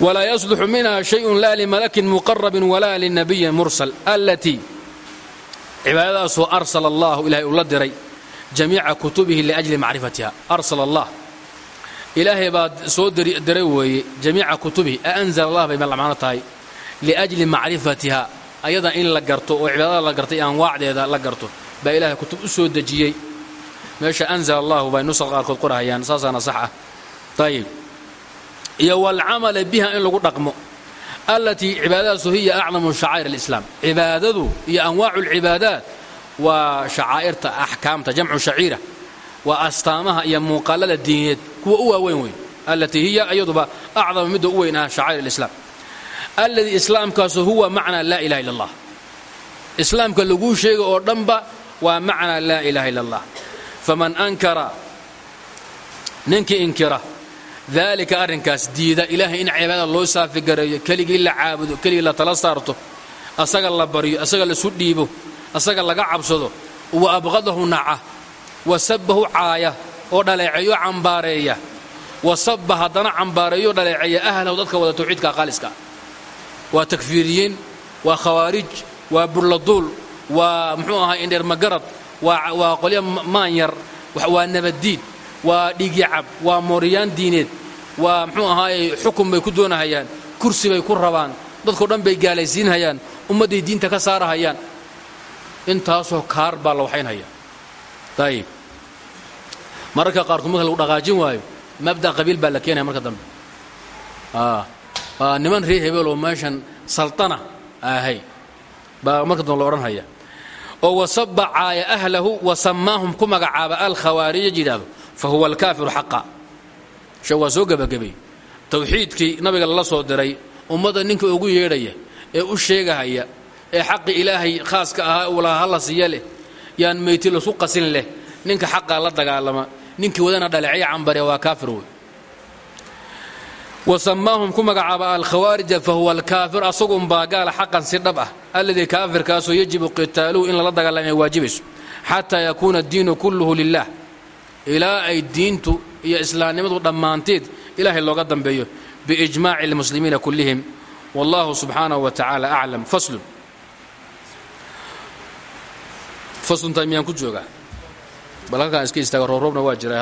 A: Walaa yasluxu minha shayun laa limalakin muqarabin walaa linabiyin mursal allatii cibaadadaasoo arsala allahu ilahay uu la diray jamiica kutubihi liajli macrifatiha. Arsala allah ilaahay baad soo diray weeye jamiica kutubihi aanzala allah bay macno tahay. Liajli macrifatiha ayada in la garto oo cibaadada la garto iyo anwaacdeeda la garto baa ilaahay kutub u soo dejiyey. Meesha anzala allahu bay nusa qaarkood qorahayaan saasaana sax ah. Ayib iyo walcamala biha in lagu dhaqmo allatii cibaadadaasu hiya acdamu shacaa'ir alislaam. Cibaadadu iyo anwaacu alcibaadaat waa shacaa'irta axkaamta jamcu shaciira. Waa astaamaha iyo muuqaalada diineed. Kuwa u waaweyn wey allatii hiya iyaduba acdama midda u weyn shacaa'ir alislaam. Alladii islaamkaasu huwa macnaa laa ilaha illa allah. Islaamka laguu sheega oo dhanba waa macnaa laa ilaha illa allah. Faman ankara ninkii inkira daalika arrinkaas diida ilaahay in cibaadada loo saafigareeyo keligii la caabudo keligii la tala saarto asaga la baryo asaga lasu dhiibo asaga laga cabsado wa abqadahu naca wa sabbahu caaya oo dhaleeceeyo cambaareeya. Wa sabba haddana cambaareeyo dhaleeceeya ahlahu dadka wada tawxiidka qaaliska waa takfiiriyiin waa khawaarij waa burladuul waa muxuu ahaa indheermagarad waa qolyo maanyar waa nabaddiid waa dhiigyacab waa mooryaan diineed waa muxuu ahaaye xukun bay ku doonahayaan kursi bay ku rabaan dadkao dhan bay gaalaysiinhayaan ummadday diinta ka saarahayaan intaasoo kaar baa la waxaynhaya ayib mararka qaarkood marka lagu dhaqaajin waayo mabda qabiil baa la keenaya marka dambe. Waa niman reer hebel oo meeshan saltana ahay baa marka dambe la odhanhaya oo wasaba ahlahu wa sammaahum ku magacaaba alkhawaarij yidhaahdo fa huwa alkaafiru xaqa. She waa soo gebagabay. Tawxiidkii nabiga lala soo diray ummadda ninka ugu yeedhaya ee u sheegahaya ee xaqi ilaahay khaaska ahaa uu lahaa halla siiya leh yaan meyti lasu qasin leh ninka xaqaa la dagaalama ninkii wadana dhaleecya cambare waa kaafir wey wa ku magacaaba alkhawaarija fa huwa alkaafir asagunbaa gaala xaqan si dhab ah alladii kaafirkaasoo yajibu qitaaluhu in lala dagaalama ay waajibayso xataa yakuuna addiinu kulluhu lilah ilaa ay diintu iyo islaamnimadu dhammaanteed ilaahay looga dambeeyo biijmaaci almuslimiina kullihim. Wallahu subxaanahu wa tacaala aclam faslun fasluntaa miyaan ku joogaa bal halkaan iska istaaga roobroobna waa jira